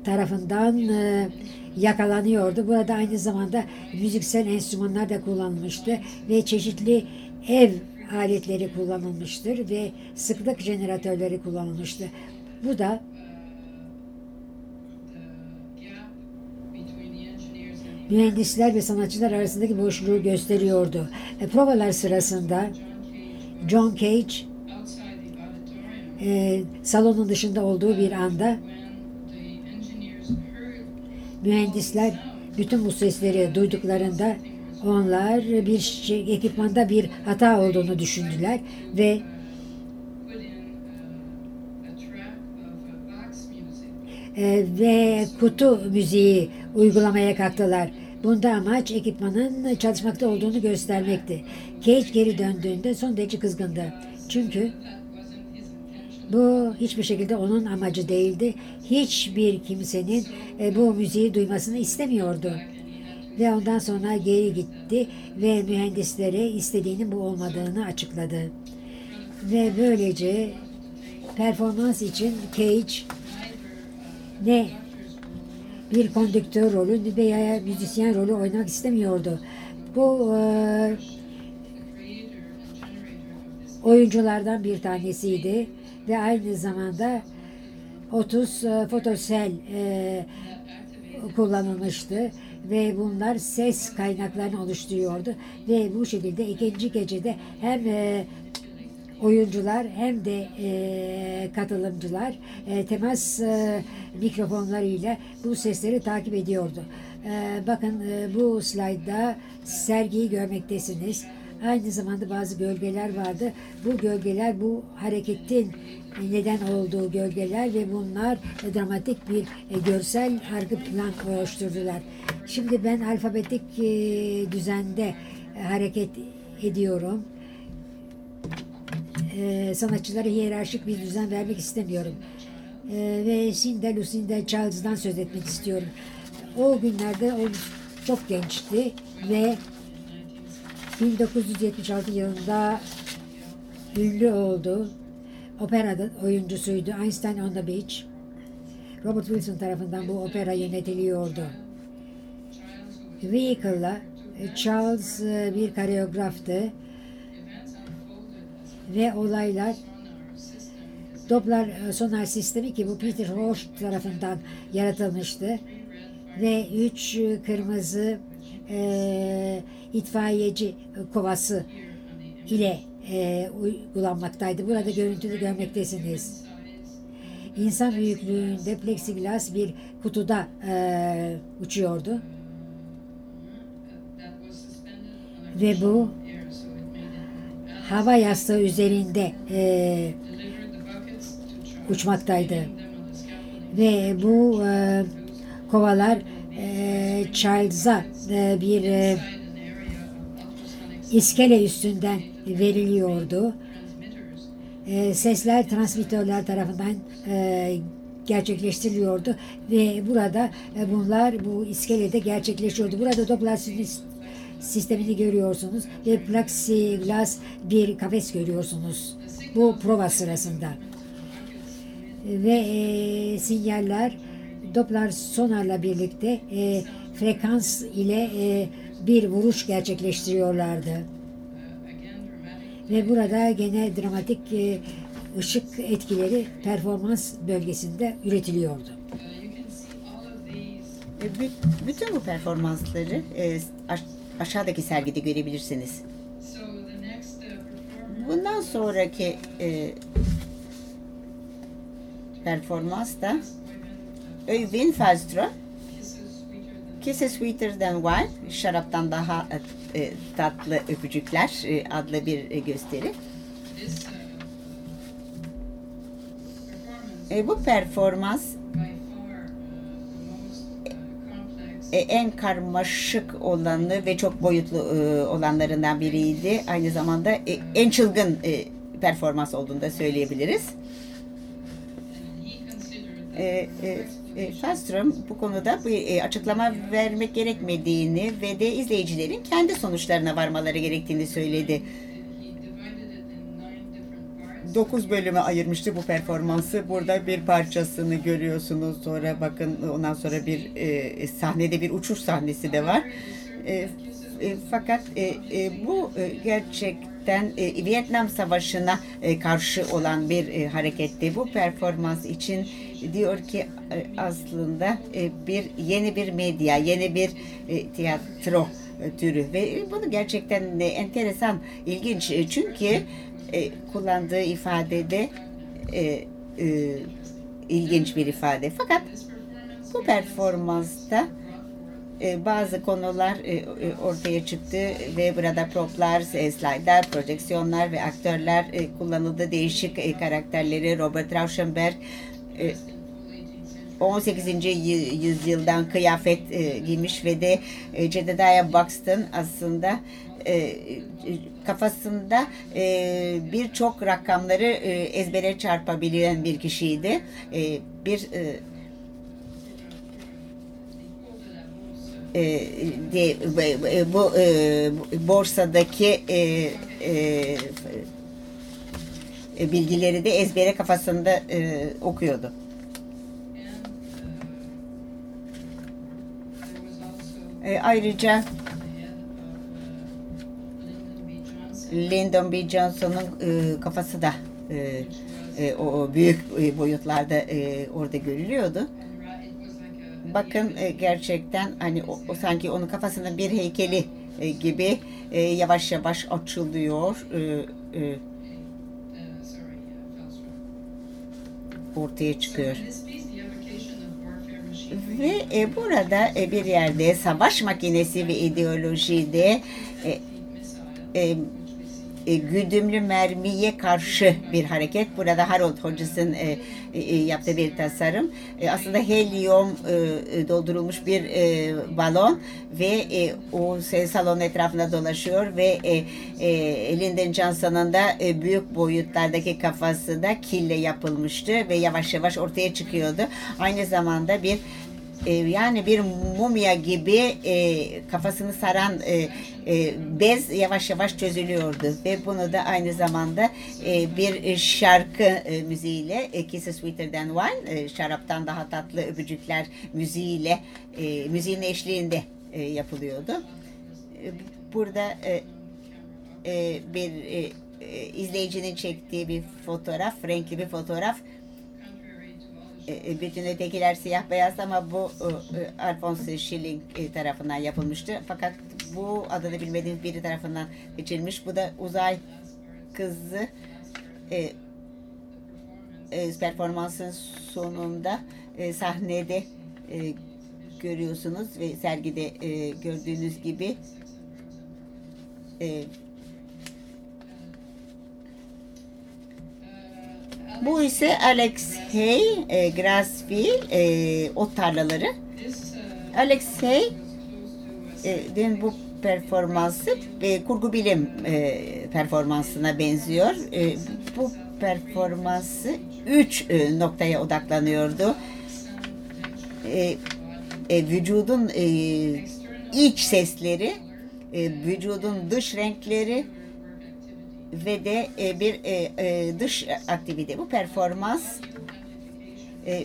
Speaker 3: tarafından e, yakalanıyordu. Burada aynı zamanda müziksel enstrümanlar da kullanılmıştı ve çeşitli ev aletleri kullanılmıştır ve sıklık jeneratörleri kullanılmıştı. Bu da mühendisler ve sanatçılar arasındaki boşluğu gösteriyordu. E, provalar sırasında John Cage e, salonun dışında olduğu bir anda mühendisler bütün bu sesleri duyduklarında onlar bir şey, ekipmanda bir hata olduğunu düşündüler ve e, ve kutu müziği uygulamaya kalktılar. Bunda amaç ekipmanın çalışmakta olduğunu göstermekti. Cage geri döndüğünde son derece kızgındı. Çünkü bu hiçbir şekilde onun amacı değildi. Hiçbir kimsenin e, bu müziği duymasını istemiyordu. Ve ondan sonra geri gitti ve mühendislere istediğinin bu olmadığını açıkladı. Ve böylece performans için Cage ne bir kondüktör rolü veya müzisyen rolü oynamak istemiyordu. Bu e, oyunculardan bir tanesiydi ve aynı zamanda 30 e, fotosel e, kullanılmıştı ve bunlar ses kaynaklarını oluşturuyordu ve bu şekilde ikinci gecede hem e, oyuncular hem de e, katılımcılar e, temas e, mikrofonlarıyla bu sesleri takip ediyordu. E, bakın e, bu slaytta sergiyi görmektesiniz. Aynı zamanda bazı gölgeler vardı. Bu gölgeler bu hareketin neden olduğu gölgeler ve bunlar e, dramatik bir e, görsel argı plan oluşturdular. Şimdi ben alfabetik e, düzende hareket ediyorum e, sanatçılara hiyerarşik bir düzen vermek istemiyorum. E, ve Cinda Lucinda Charles'dan söz etmek istiyorum. O günlerde o çok gençti ve 1976 yılında ünlü oldu. Operada oyuncusuydu. Einstein on the Beach. Robert Wilson tarafından bu opera yönetiliyordu. Vehicle'la Charles e, bir koreograftı ve olaylar Doppler e, sonar sistemi ki bu Peter Roche tarafından yaratılmıştı ve üç e, kırmızı e, itfaiyeci kovası ile e, uygulanmaktaydı. Burada görüntülü görmektesiniz. İnsan büyüklüğünde plexiglas bir kutuda e, uçuyordu ve bu hava yastığı üzerinde e, uçmaktaydı. ve bu e, kovalar e, Charles'a e, bir e, iskele üstünden veriliyordu. E, sesler transmitörler tarafından e, gerçekleştiriliyordu ve burada e, bunlar bu iskelede gerçekleşiyordu. Burada Doppler sistemini görüyorsunuz ve plexiglas bir kafes görüyorsunuz bu prova sırasında. Ve e, sinyaller Doppler sonarla birlikte e, frekans ile e, bir vuruş gerçekleştiriyorlardı. Ve burada gene dramatik e, ışık etkileri performans bölgesinde üretiliyordu.
Speaker 2: E, bü- bütün bu performansları e, aşağıdaki sergide görebilirsiniz.
Speaker 4: Uh,
Speaker 2: Bundan sonraki e, performans da Öyvind Falström
Speaker 4: kisses sweeter than
Speaker 2: Kiss is Sweeter Than Wine, şaraptan daha e, e, tatlı öpücükler e, adlı bir e, gösteri.
Speaker 4: uh,
Speaker 2: E, bu performans en karmaşık olanı ve çok boyutlu e, olanlarından biriydi. Aynı zamanda e, en çılgın e, performans olduğunu da söyleyebiliriz. E, e, e, Falström bu konuda bir e, açıklama vermek gerekmediğini ve de izleyicilerin kendi sonuçlarına varmaları gerektiğini söyledi. 9 bölüme ayırmıştı bu performansı. Burada bir parçasını görüyorsunuz. Sonra bakın ondan sonra bir e, sahnede bir uçuş sahnesi de var. E, e, fakat e, e, bu e, gerçekten e, Vietnam Savaşı'na e, karşı olan bir e, hareketti. Bu performans için diyor ki e, aslında e, bir yeni bir medya, yeni bir e, tiyatro e, türü ve bunu gerçekten e, enteresan, ilginç E, çünkü e, kullandığı ifadede e, e, ilginç bir ifade. Fakat bu performansta e, bazı konular e, e, ortaya çıktı ve burada proplar, e, slaytlar, projeksiyonlar ve aktörler e, kullanıldı. Değişik e, karakterleri Robert Rauschenberg e, 18. y- yüzyıldan kıyafet e, giymiş ve de e, Jedediah Buxton aslında e, e, kafasında e, birçok rakamları e, ezbere çarpabilen bir kişiydi. E, bir e, e, de, e, bu e, borsadaki e, e, e, bilgileri de ezbere kafasında e, okuyordu. E, ayrıca
Speaker 4: the head of uh, Lyndon B.
Speaker 2: Johnson'un e, kafası da e, e, o, büyük e, boyutlarda e, orada görülüyordu. Bakın e, gerçekten hani o, o sanki onun kafasının bir heykeli e, gibi e, yavaş yavaş açılıyor, e, e, ortaya çıkıyor. Ve e, burada e, bir yerde savaş makinesi ve ideolojide e, e, e, güdümlü mermiye karşı bir hareket. Burada Harold Hodges'ın e, e, e, yaptığı bir tasarım. E, aslında helyum e, e, doldurulmuş bir e, balon ve e, o salonun etrafında dolaşıyor ve e, e, Lyndon Johnson'ın da e, büyük boyutlardaki kafası da kille yapılmıştı ve yavaş yavaş ortaya çıkıyordu. Aynı zamanda bir e, yani bir mumya gibi e, kafasını saran e, e, bez yavaş yavaş çözülüyordu ve bunu da aynı zamanda e, bir şarkı e, müziğiyle e, Kisses Sweeter Than Wine e, şaraptan daha tatlı öpücükler müziğiyle e, müziğin eşliğinde e, yapılıyordu. E, Burada e, e, bir e, e, izleyicinin çektiği bir fotoğraf, renkli bir fotoğraf. E, e, bütün ötekiler siyah beyaz ama bu e, e, Alphonse Schilling e, tarafından yapılmıştı. Fakat bu adını bilmediğimiz biri tarafından seçilmiş. Bu da uzay kızı e, e, performansın sonunda e, sahnede e, görüyorsunuz ve sergide e, gördüğünüz gibi e, bu ise Alex Hay, e, Grasville e, ot tarlaları. Alex Hay e, bu performansı e, kurgu bilim e, performansına benziyor. E, bu performansı üç e, noktaya odaklanıyordu. E, e, vücudun e, iç sesleri, e, vücudun dış renkleri ve de e, bir e, e, dış aktivite. Bu performans e,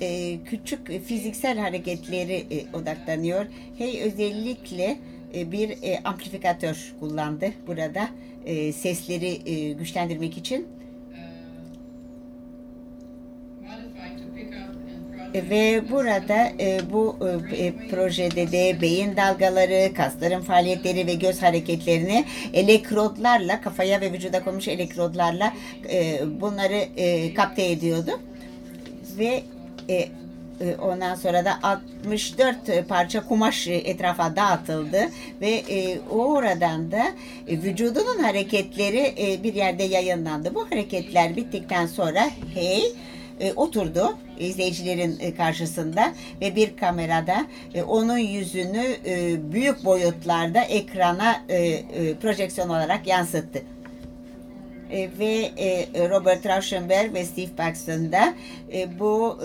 Speaker 2: e, küçük fiziksel hareketleri e, odaklanıyor. Hey özellikle e, bir e, amplifikatör kullandı burada e, sesleri e, güçlendirmek için
Speaker 4: modified to pick up and
Speaker 2: E,
Speaker 4: project
Speaker 2: ve burada e, bu e, e, projede de beyin dalgaları, kasların faaliyetleri ve göz hareketlerini elektrodlarla kafaya ve vücuda konmuş elektrodlarla e, bunları e, kapte ediyordu ve e, e, ondan sonra da 64 parça kumaş e, etrafa dağıtıldı ve e, oradan da e, vücudunun hareketleri e, bir yerde yayınlandı. Bu hareketler bittikten sonra hey e, oturdu izleyicilerin e, karşısında ve bir kamerada e, onun yüzünü e, büyük boyutlarda ekrana projeksiyon olarak yansıttı. Ve Robert Rauschenberg ve Steve Paxton da bu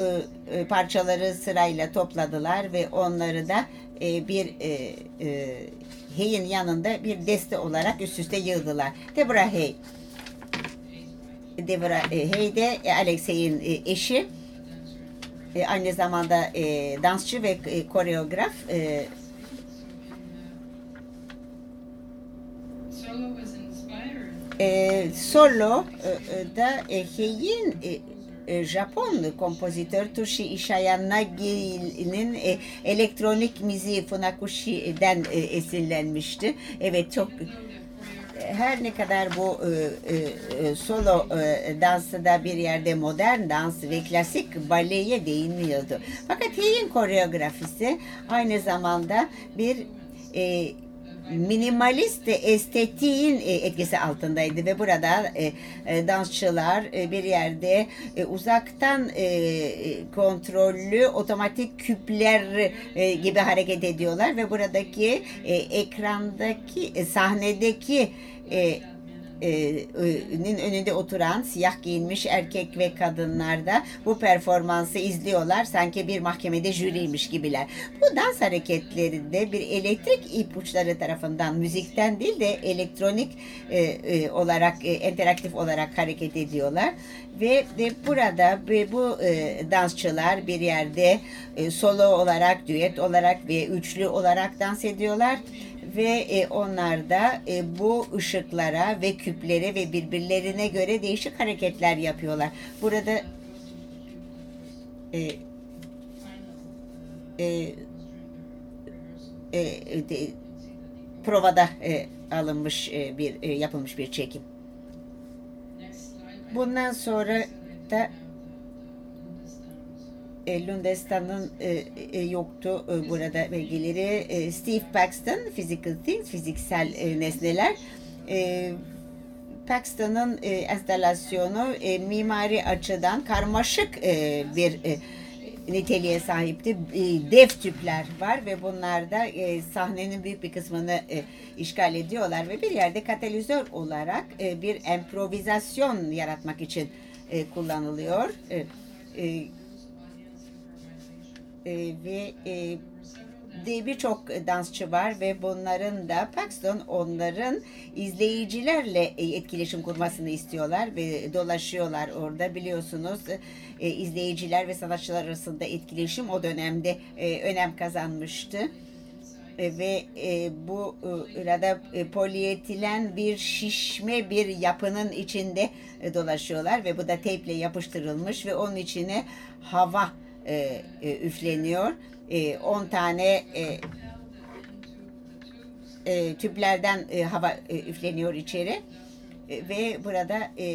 Speaker 2: parçaları sırayla topladılar ve onları da bir e, e, Hay'in yanında bir deste olarak üst üste yığdılar. Deborah Hay. Deborah e, Hay de e, Alex Hay'in e, eşi. Aynı zamanda dansçı ve koreograf.
Speaker 4: Solo
Speaker 2: da Hei'in e, Japon kompozitör Toshi Ishaya Nagi'nin e, elektronik müziği Funakushi'den e, esinlenmişti. Evet çok her ne kadar bu e, e, e, solo e, dansı da bir yerde modern dans ve klasik baleye değinmiyordu. Fakat Hei'in koreografisi aynı zamanda bir e, minimalist estetiğin e, etkisi altındaydı ve burada e, e, dansçılar bir yerde uzaktan kontrollü otomatik küpler gibi hareket ediyorlar ve buradaki ekrandaki sahnedeki nin önünde oturan siyah giyinmiş erkek ve kadınlar da bu performansı izliyorlar. Sanki bir mahkemede jüriymiş gibiler. Bu dans hareketlerinde bir elektrik ipuçları tarafından müzikten değil de elektronik e, e, olarak e, interaktif olarak hareket ediyorlar. Ve de burada ve bu e, dansçılar bir yerde e, solo olarak, düet olarak ve üçlü olarak dans ediyorlar ve e, onlar da e, bu ışıklara ve küplere ve birbirlerine göre değişik hareketler yapıyorlar. Burada e, e, e, de, provada e, alınmış e, bir e, yapılmış bir çekim. Bundan sonra da e, Lundestan'ın e, e, yoktu e, burada belgeleri. Steve Paxton, Physical Things, fiziksel nesneler. Paxton'ın enstalasyonu mimari açıdan karmaşık bir niteliğe sahipti. Dev tüpler var ve bunlar da e, sahnenin büyük bir kısmını e, işgal ediyorlar ve bir yerde katalizör olarak e, bir improvizasyon yaratmak için e, kullanılıyor. E, E, ve e, birçok dansçı var ve bunların da Paxton onların izleyicilerle e, etkileşim kurmasını istiyorlar ve dolaşıyorlar orada biliyorsunuz e, izleyiciler ve sanatçılar arasında etkileşim o dönemde e, önem kazanmıştı. E, ve e, bu e, arada e, polietilen bir şişme bir yapının içinde e, dolaşıyorlar ve bu da teyple yapıştırılmış ve onun içine hava e, e, üfleniyor. E, 10 tane e, e, tüplerden e, hava e, üfleniyor içeri E, ve burada e,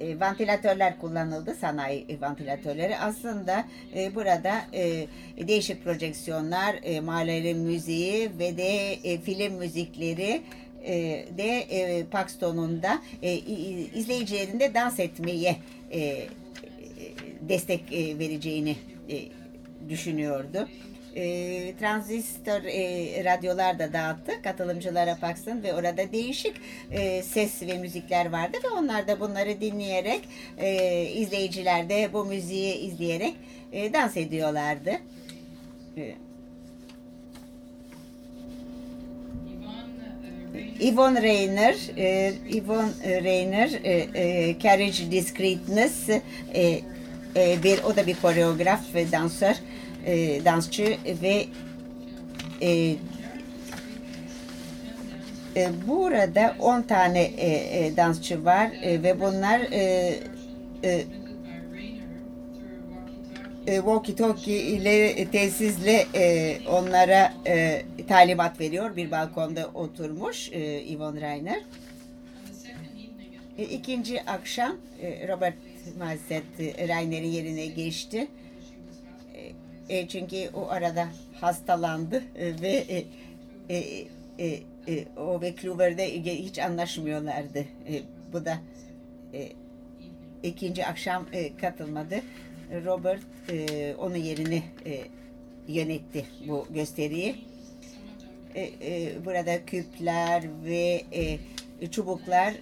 Speaker 2: e, ventilatörler kullanıldı sanayi e, ventilatörleri aslında e, burada e, değişik projeksiyonlar e, mahalle müziği ve de e, film müzikleri e, de e, Paxton'un da e, i- izleyicilerinde dans etmeye e, e, destek e, vereceğini e, düşünüyordu. E, transistör radyolar da dağıttı katılımcılara Paxton ve orada değişik ses ve müzikler vardı ve onlar da bunları dinleyerek e, izleyiciler de bu müziği izleyerek dans ediyorlardı. E,
Speaker 4: Yvonne Rainer,
Speaker 2: e, Yvonne Rainer, Carriage Discreetness, e, bir, o da bir koreograf ve dansör, e, dansçı ve e, e, burada 10 tane e, e, dansçı var e, ve bunlar e, e, e, walkie-talkie ile e, telsizle e, onlara e, talimat veriyor. Bir balkonda oturmuş e, Yvonne
Speaker 4: it
Speaker 2: E, İkinci akşam e, Robert Mazet e, Rainer'in yerine geçti. E, e, çünkü o arada hastalandı e, ve e, e, e, e, o ve Kluver'de hiç anlaşmıyorlardı. E, bu da e, ikinci akşam e, katılmadı. Robert e, onun yerine e, yönetti bu gösteriyi. E, e, burada küpler ve e, çubuklar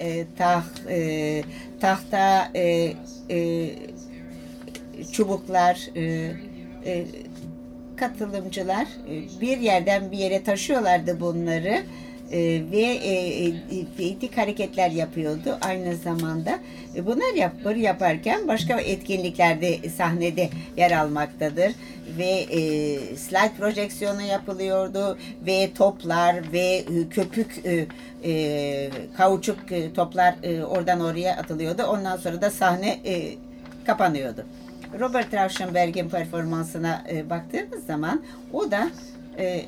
Speaker 2: e, tah, e, tahta e, e, çubuklar e, e, katılımcılar e, bir yerden bir yere taşıyorlardı bunları e, ve e, e, dik hareketler yapıyordu aynı zamanda. E, bunlar yap, bunu yaparken başka etkinliklerde sahnede yer almaktadır ve e, slide projeksiyonu yapılıyordu ve toplar ve e, köpük e, e, kauçuk e, toplar e, oradan oraya atılıyordu. Ondan sonra da sahne e, kapanıyordu. Robert Rauschenberg'in performansına e, baktığımız zaman o da e,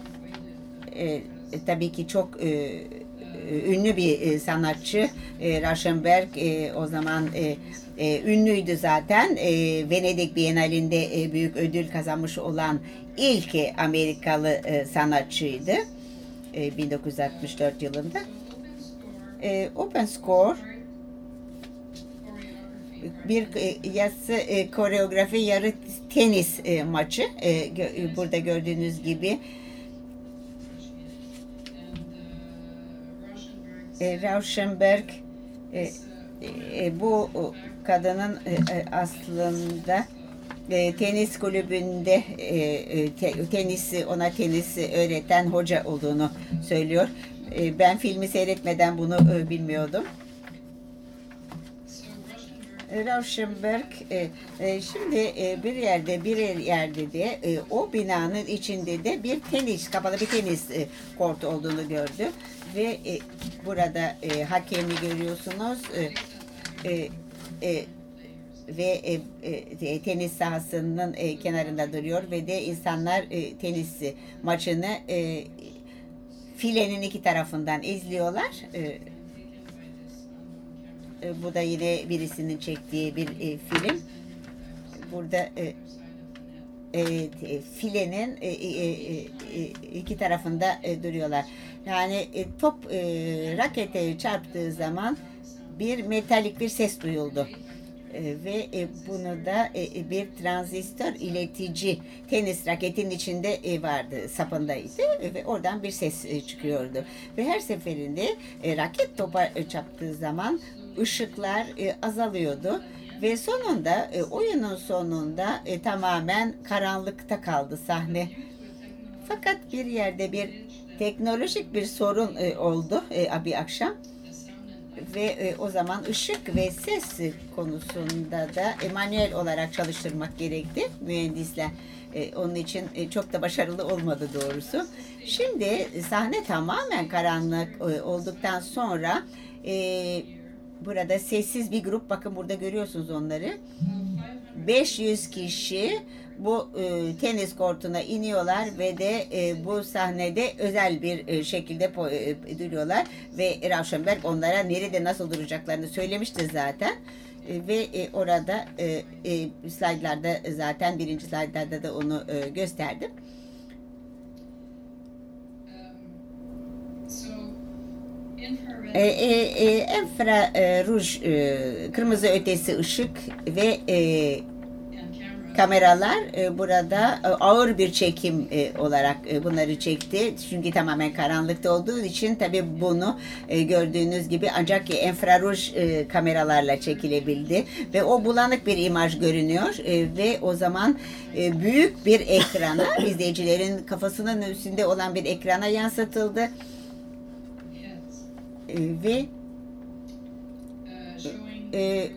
Speaker 2: e, tabii ki çok e, e, ünlü bir e, sanatçı. E, Rauschenberg e, o zaman e, e, ünlüydü zaten. E, Venedik Bienalinde e, büyük ödül kazanmış olan ilk e, Amerikalı e, sanatçıydı. E, 1964 yılında. E, Open Score bir e, yarısı e, koreografi, yarı tenis e, maçı. E, gö- burada gördüğünüz gibi
Speaker 4: And uh, Rauschenberg
Speaker 2: e, Rauschenberg e, e, bu kadının e, e, aslında e, tenis kulübünde e, e, te- tenisi ona tenisi öğreten hoca olduğunu söylüyor. E, ben filmi seyretmeden bunu e, bilmiyordum.
Speaker 4: Rauschenberg
Speaker 2: e, e, şimdi e, bir yerde bir yerde de e, o binanın içinde de bir tenis kapalı bir tenis e, kortu olduğunu gördü ve e, burada e, hakemi görüyorsunuz e, e, e, ve e, e, tenis sahasının e, kenarında duruyor ve de insanlar e, tenis maçını e, filenin iki tarafından izliyorlar. E, e, bu da yine birisinin çektiği bir e, film. Burada e, e, filenin e, e, e, e, iki tarafında e, duruyorlar. Yani e, top e, rakete çarptığı zaman bir metalik bir ses duyuldu. E, ve e, bunu da e, bir transistör iletici tenis raketin içinde e, vardı, sapındaydı E, ve oradan bir ses e, çıkıyordu. Ve her seferinde e, raket topa e, çarptığı zaman ışıklar e, azalıyordu Ve sonunda e, oyunun sonunda e, tamamen karanlıkta kaldı sahne. Fakat bir yerde bir teknolojik bir sorun e, oldu e, bir akşam ve e, o zaman ışık ve ses konusunda da e, manuel olarak çalıştırmak gerekti mühendisler. E, onun için e, çok da başarılı olmadı doğrusu. Şimdi sahne tamamen karanlık e, olduktan sonra e, burada sessiz bir grup bakın burada görüyorsunuz onları. 500 kişi bu e, tenis kortuna iniyorlar ve de e, bu sahnede özel bir e, şekilde po- e, duruyorlar ve Rauschenberg onlara nerede nasıl duracaklarını söylemişti zaten. E, ve e, orada e, e, slaytlarda zaten birinci slaytlarda da onu e, gösterdim. E, e, e, infra e, ruj, e, kırmızı ötesi ışık ve e, kameralar e, burada e, ağır bir çekim e, olarak e, bunları çekti. Çünkü tamamen karanlıkta olduğu için tabii bunu e, gördüğünüz gibi ancak ki infraruj e, kameralarla çekilebildi. Ve o bulanık bir imaj görünüyor E, ve o zaman e, büyük bir ekrana (laughs) izleyicilerin kafasının üstünde olan bir ekrana yansıtıldı. E, ve
Speaker 4: uh,
Speaker 2: e,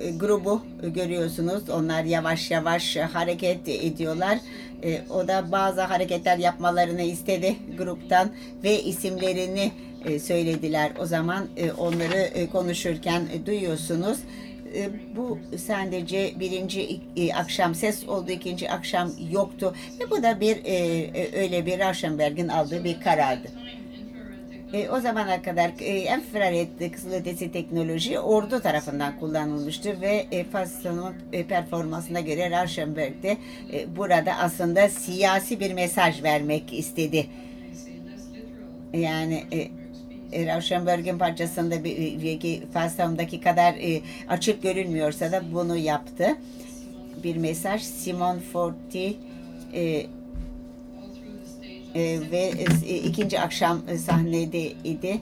Speaker 2: e, grubu görüyorsunuz. Onlar yavaş yavaş hareket ediyorlar. E, o da bazı hareketler yapmalarını istedi gruptan ve isimlerini e, söylediler. O zaman onları konuşurken duyuyorsunuz. Bu sadece birinci akşam ses oldu, ikinci akşam yoktu. Ve bu da bir öyle bir Rauschenberg'in aldığı bir karardı. E, o zamana kadar e, infrared kızılötesi teknoloji ordu tarafından kullanılmıştı ve e, Fasson'un e, performansına göre Rauschenberg de e, burada aslında siyasi bir mesaj vermek istedi. Yani e, e, Rauschenberg'in parçasında bir, Fasson'daki kadar e, açık görünmüyorsa da bunu yaptı. Bir mesaj Simon Forti e, e, ve e, ikinci akşam e, sahnedeydi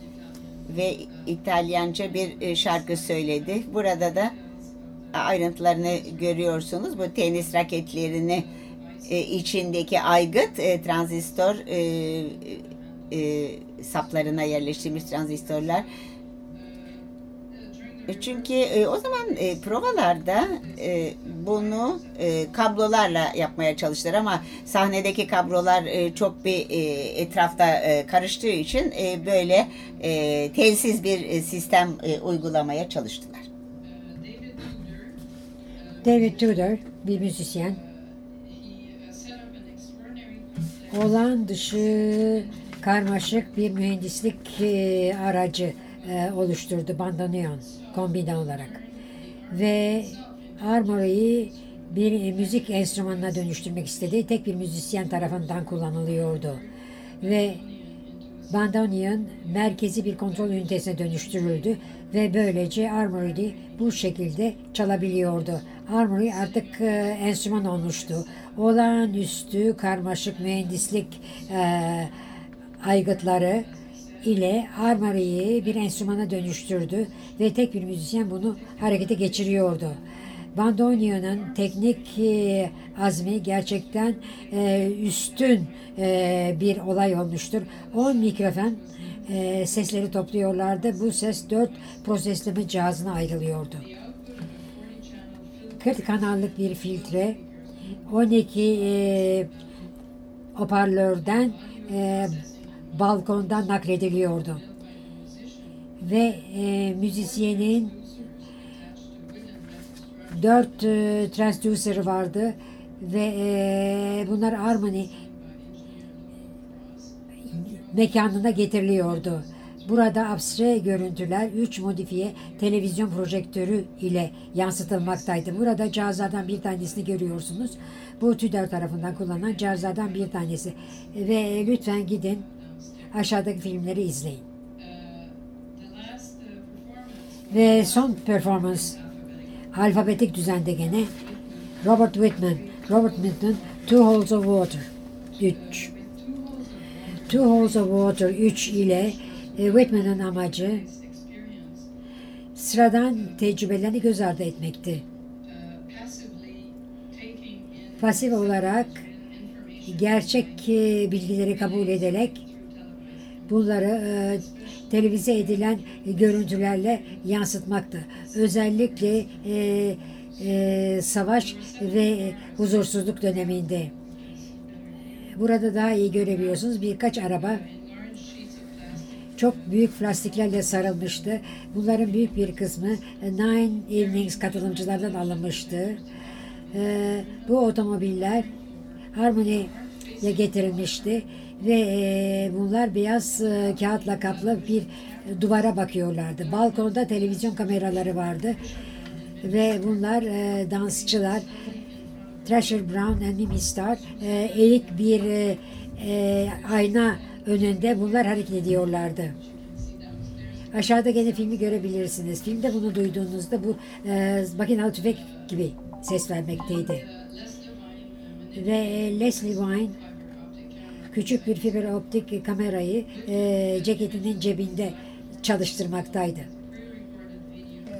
Speaker 2: ve İtalyanca bir şarkı söyledi. Burada da ayrıntılarını görüyorsunuz. Bu tenis raketlerini içindeki aygıt e, saplarına yerleştirilmiş transistörler. E, Çünkü e, o zaman e, provalarda e, bunu e, kablolarla yapmaya çalıştılar ama sahnedeki kablolar e, çok bir e, etrafta e, karıştığı için e, böyle e, telsiz bir e, sistem e, uygulamaya çalıştılar.
Speaker 4: David Tudor,
Speaker 3: bir müzisyen.
Speaker 4: he set up an extraordinary complex
Speaker 3: Olağan dışı karmaşık bir mühendislik e, aracı e, oluşturdu bandoneon kombine olarak. Ve Armory'yi bir e, müzik enstrümanına dönüştürmek istedi. Tek bir müzisyen tarafından kullanılıyordu. Ve bandoneon merkezi bir kontrol ünitesine dönüştürüldü ve böylece Armory'de bu şekilde çalabiliyordu. Armory artık e, enstrüman olmuştu. Olağanüstü karmaşık mühendislik e, aygıtları ile Armory'yi bir enstrümana dönüştürdü ve tek bir müzisyen bunu harekete geçiriyordu. Bandoneon'un teknik e, azmi gerçekten e, üstün e, bir olay olmuştur. 10 mikrofon e, sesleri topluyorlardı. Bu ses 4 prosesleme cihazına ayrılıyordu. 40 kanallık bir filtre 12 e, hoparlörden e, balkondan naklediliyordu. Ve e, müzisyenin dört e, transducer vardı ve e, bunlar Harmony mekanına getiriliyordu. Burada abstre görüntüler 3 modifiye televizyon projektörü ile yansıtılmaktaydı. Burada cihazlardan bir tanesini görüyorsunuz. Bu TÜDER tarafından kullanılan cihazlardan bir tanesi. Ve lütfen gidin aşağıdaki filmleri izleyin.
Speaker 4: Performance
Speaker 3: Ve son performans alfabetik düzende gene Robert Whitman. Robert Whitman Two Holes of Water 3 Two Holes of Water 3 ile e, Whitman'ın amacı sıradan tecrübelerini göz ardı etmekti. pasif olarak gerçek e, bilgileri kabul ederek bunları e, televize edilen görüntülerle yansıtmaktı. Özellikle e, e, savaş ve huzursuzluk döneminde. Burada daha iyi görebiliyorsunuz birkaç araba çok büyük plastiklerle sarılmıştı. Bunların büyük bir kısmı Nine Evenings katılımcılardan alınmıştı. Ee, bu otomobiller Harmony'ye getirilmişti ve e, bunlar beyaz e, kağıtla kaplı bir duvara bakıyorlardı. Balkonda televizyon kameraları vardı ve bunlar e, dansçılar Thrasher Brown and Mimi Star e, eğik bir e, e, ayna önünde bunlar hareket ediyorlardı. Aşağıda gene filmi görebilirsiniz. Filmde bunu duyduğunuzda bu e, makinalı tüfek gibi ses vermekteydi. Ve e, Leslie Wine küçük bir fiber optik kamerayı e, ceketinin cebinde çalıştırmaktaydı.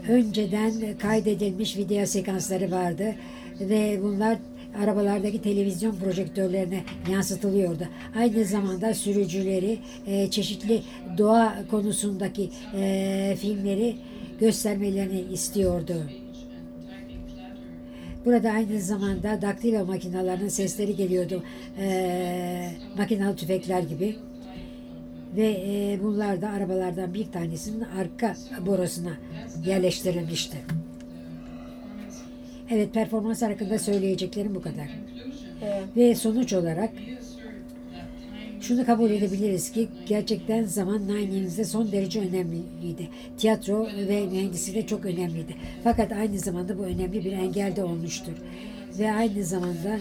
Speaker 3: Önceden kaydedilmiş video sekansları vardı ve bunlar arabalardaki televizyon projektörlerine yansıtılıyordu. Aynı zamanda sürücüleri e, çeşitli doğa konusundaki e, filmleri göstermelerini istiyordu. Burada aynı zamanda daktilo makinalarının sesleri geliyordu. E, makinalı tüfekler gibi. Ve e, bunlar da arabalardan bir tanesinin arka borusuna yerleştirilmişti. Evet performans hakkında söyleyeceklerim bu kadar. Ve sonuç olarak şunu kabul edebiliriz ki gerçekten zaman Nine son derece önemliydi. Tiyatro ve mühendisi de çok önemliydi. Fakat aynı zamanda bu önemli bir engel de olmuştur. Ve aynı zamanda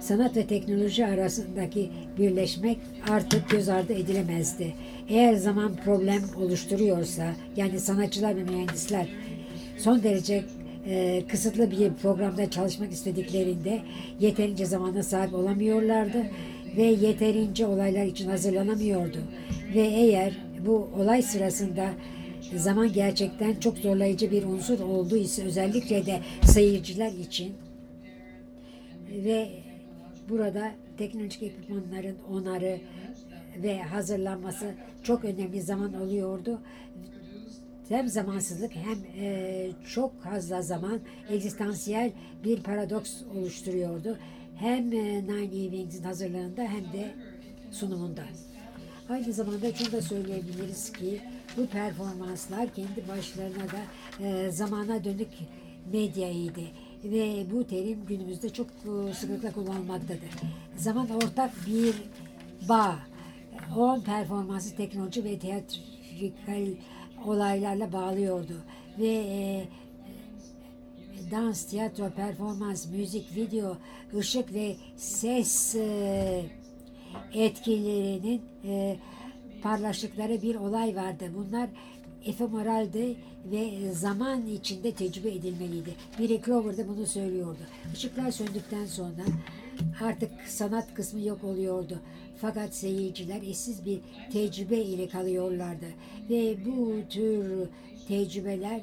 Speaker 3: sanat ve teknoloji arasındaki birleşmek artık göz ardı edilemezdi. Eğer zaman problem oluşturuyorsa, yani sanatçılar ve mühendisler son derece e, kısıtlı bir programda çalışmak istediklerinde yeterince zamana sahip olamıyorlardı ve yeterince olaylar için hazırlanamıyordu. Ve eğer bu olay sırasında zaman gerçekten çok zorlayıcı bir unsur olduysa özellikle de seyirciler için ve burada teknolojik ekipmanların onarı ve hazırlanması çok önemli zaman oluyordu. Hem zamansızlık hem e, çok fazla zaman egzistansiyel bir paradoks oluşturuyordu. Hem e, Nine Evings'in hazırlığında hem de sunumunda. Aynı zamanda şunu da söyleyebiliriz ki bu performanslar kendi başlarına da e, zamana dönük medyaydı ve bu terim günümüzde çok e, sıklıkla kullanılmaktadır. Zaman ortak bir bağ. O performansı teknoloji ve teatrikal olaylarla bağlıyordu ve e, dans, tiyatro, performans, müzik, video, ışık ve ses e, etkilerinin e, parlaştıkları bir olay vardı. Bunlar efemeraldi ve zaman içinde tecrübe edilmeliydi. Biri Clover da bunu söylüyordu. Işıklar söndükten sonra artık sanat kısmı yok oluyordu. Fakat seyirciler eşsiz bir tecrübe ile kalıyorlardı. Ve bu tür tecrübeler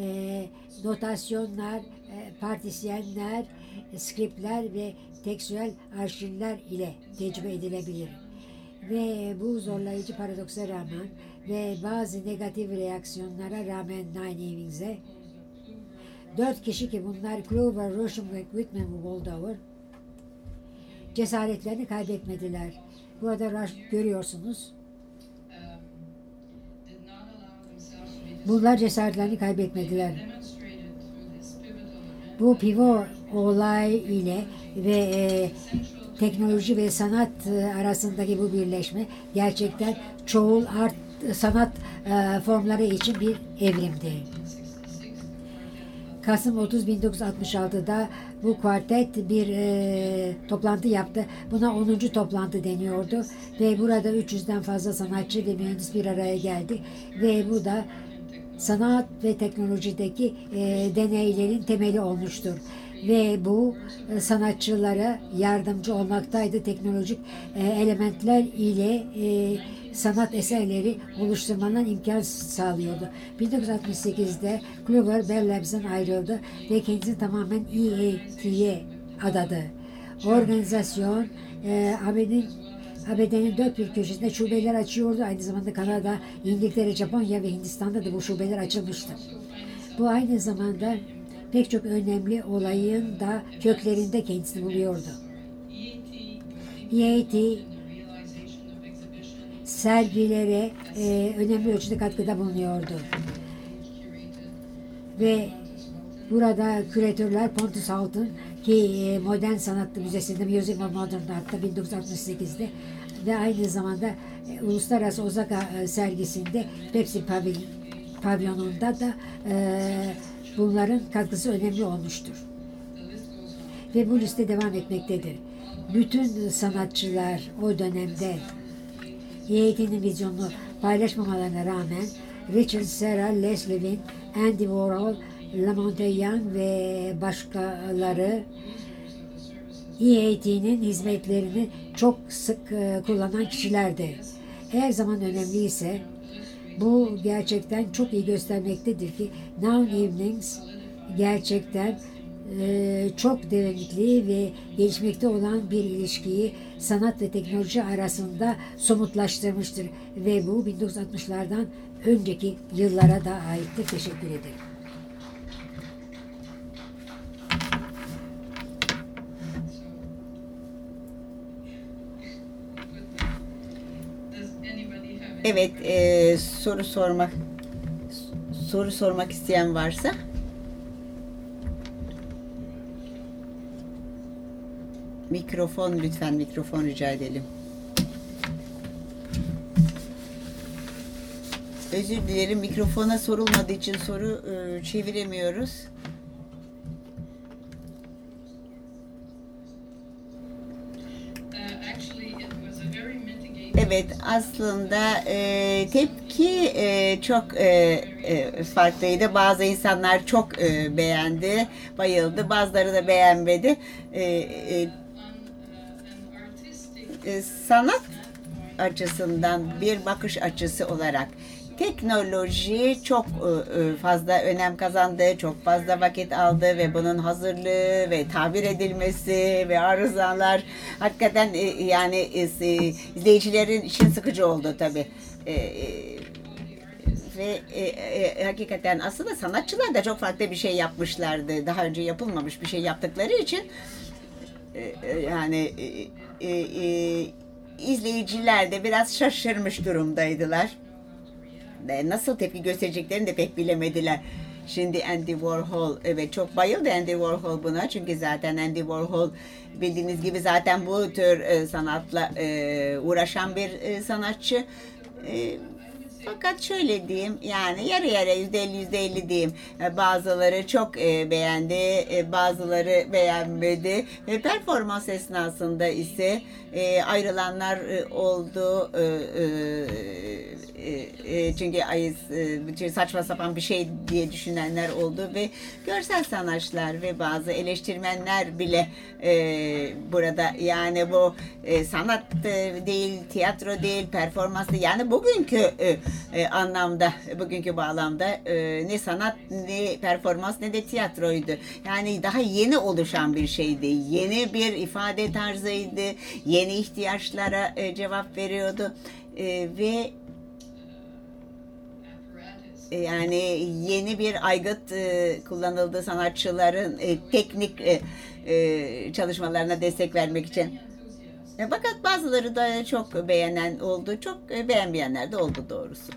Speaker 3: e, notasyonlar, e, partisyenler, e, skriptler ve tekstüel arşivler ile tecrübe edilebilir. Ve bu zorlayıcı paradoksa rağmen ve bazı negatif reaksiyonlara rağmen Nine Evings'e dört kişi ki bunlar Clover, Rosham ve Whitman Waldauer cesaretlerini kaybetmediler. Burada görüyorsunuz. Bunlar cesaretlerini kaybetmediler. Bu pivot olay ile ve e, teknoloji ve sanat e, arasındaki bu birleşme gerçekten çoğul art sanat e, formları için bir evrimdi. Kasım 30 1966'da bu kuartet bir e, toplantı yaptı. Buna 10. toplantı deniyordu ve burada 300'den fazla sanatçı ve mühendis bir araya geldi ve bu da sanat ve teknolojideki e, deneylerin temeli olmuştur. Ve bu e, sanatçılara yardımcı olmaktaydı. Teknolojik e, elementler ile e, sanat eserleri oluşturmanın imkan sağlıyordu. 1968'de Kluwer Bell Labs'den ayrıldı ve kendisini tamamen EAT'ye adadı. Organizasyon e, ABD'nin dört bir köşesinde şubeler açıyordu. Aynı zamanda Kanada, İngiltere, Japonya ve Hindistan'da da bu şubeler açılmıştı. Bu aynı zamanda pek çok önemli olayın da köklerinde kendisini buluyordu. EAT sergilere e, önemli ölçüde katkıda bulunuyordu. Ve burada küratörler Pontus Halton ki e, Modern Sanat Müzesi'nde Museum of Modern Art'ta 1968'de ve aynı zamanda e, Uluslararası Osaka e, sergisinde Pepsi Pavil- pavyonunda da bunların katkısı önemli olmuştur. Ve bu liste devam etmektedir. Bütün sanatçılar o dönemde EYT'nin vizyonunu paylaşmamalarına rağmen Richard Serra, Les Levin, Andy Warhol, Lamonte Young ve başkaları EAT'nin hizmetlerini çok sık e, kullanan kişilerdi. Her zaman önemliyse bu gerçekten çok iyi göstermektedir ki Now Evenings gerçekten e, çok derinlikli ve gelişmekte olan bir ilişkiyi sanat ve teknoloji arasında somutlaştırmıştır. Ve bu 1960'lardan önceki yıllara da aittir. Teşekkür ederim.
Speaker 2: Evet, e, soru sormak soru sormak isteyen varsa mikrofon lütfen mikrofon rica edelim. Özür dilerim mikrofona sorulmadığı için soru e, çeviremiyoruz. Evet aslında e, tepki e, çok e, e, farklıydı. Bazı insanlar çok e, beğendi, bayıldı. Bazıları da beğenmedi. E, e, e, sanat açısından bir bakış açısı olarak teknoloji çok e, e, fazla önem kazandı, çok fazla vakit aldı ve bunun hazırlığı ve tabir edilmesi ve arızalar hakikaten e, yani izleyicilerin için sıkıcı oldu tabi. ve hakikaten aslında sanatçılar da çok farklı bir şey yapmışlardı. Daha önce yapılmamış bir şey yaptıkları için yani izleyiciler de biraz şaşırmış durumdaydılar. E, Nasıl tepki göstereceklerini de pek bilemediler. Şimdi Andy Warhol evet çok bayıldı Andy Warhol buna çünkü zaten Andy Warhol bildiğiniz gibi zaten bu tür e, sanatla e, uğraşan bir sanatçı. Fakat şöyle diyeyim yani yarı yarıya yüzde elli yüzde elli diyeyim. E, Bazıları çok e, beğendi, e, bazıları beğenmedi. Ve performans esnasında ise ayrılanlar oldu. Çünkü saçma sapan bir şey diye düşünenler oldu ve görsel sanatçılar ve bazı eleştirmenler bile burada yani bu sanat değil, tiyatro değil, performans değil. Yani bugünkü e, anlamda, bugünkü bağlamda e, ne sanat ne performans ne de tiyatroydu. Yani daha yeni oluşan bir şeydi. Yeni bir ifade tarzıydı. Yeni ihtiyaçlara e, cevap veriyordu. E, ve e, yani yeni bir aygıt e, kullanıldı sanatçıların e, teknik e, e, çalışmalarına destek vermek için. E, Fakat bazıları da çok beğenen oldu, çok e, beğenmeyenler de oldu doğrusu.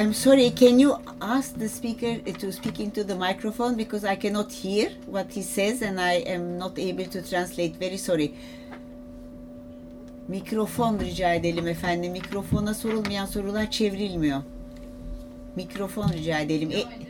Speaker 2: I'm sorry, can you ask the speaker uh, to speak into the microphone because I cannot hear what he says and I am not able to translate. Very sorry. Mikrofon rica edelim efendim. Mikrofona sorulmayan sorular çevrilmiyor. Mikrofon rica edelim. E-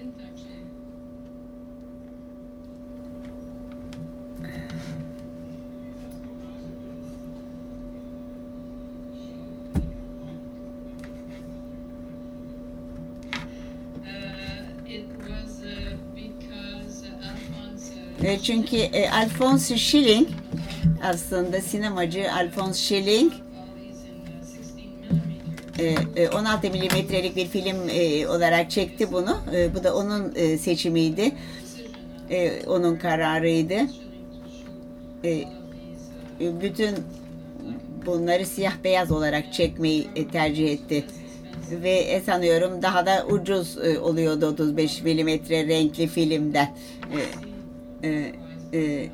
Speaker 2: E, çünkü e, Alphonse Schilling aslında sinemacı Alphonse Schilling
Speaker 4: all these in uh, 16 millimeter.
Speaker 2: e, e, 16 milimetrelik bir film olarak çekti bunu. Bu da onun seçimiydi. Onun kararıydı. Bütün bunları siyah beyaz olarak çekmeyi tercih etti. Ve sanıyorum daha da ucuz oluyordu 35 milimetre renkli filmden. E, e,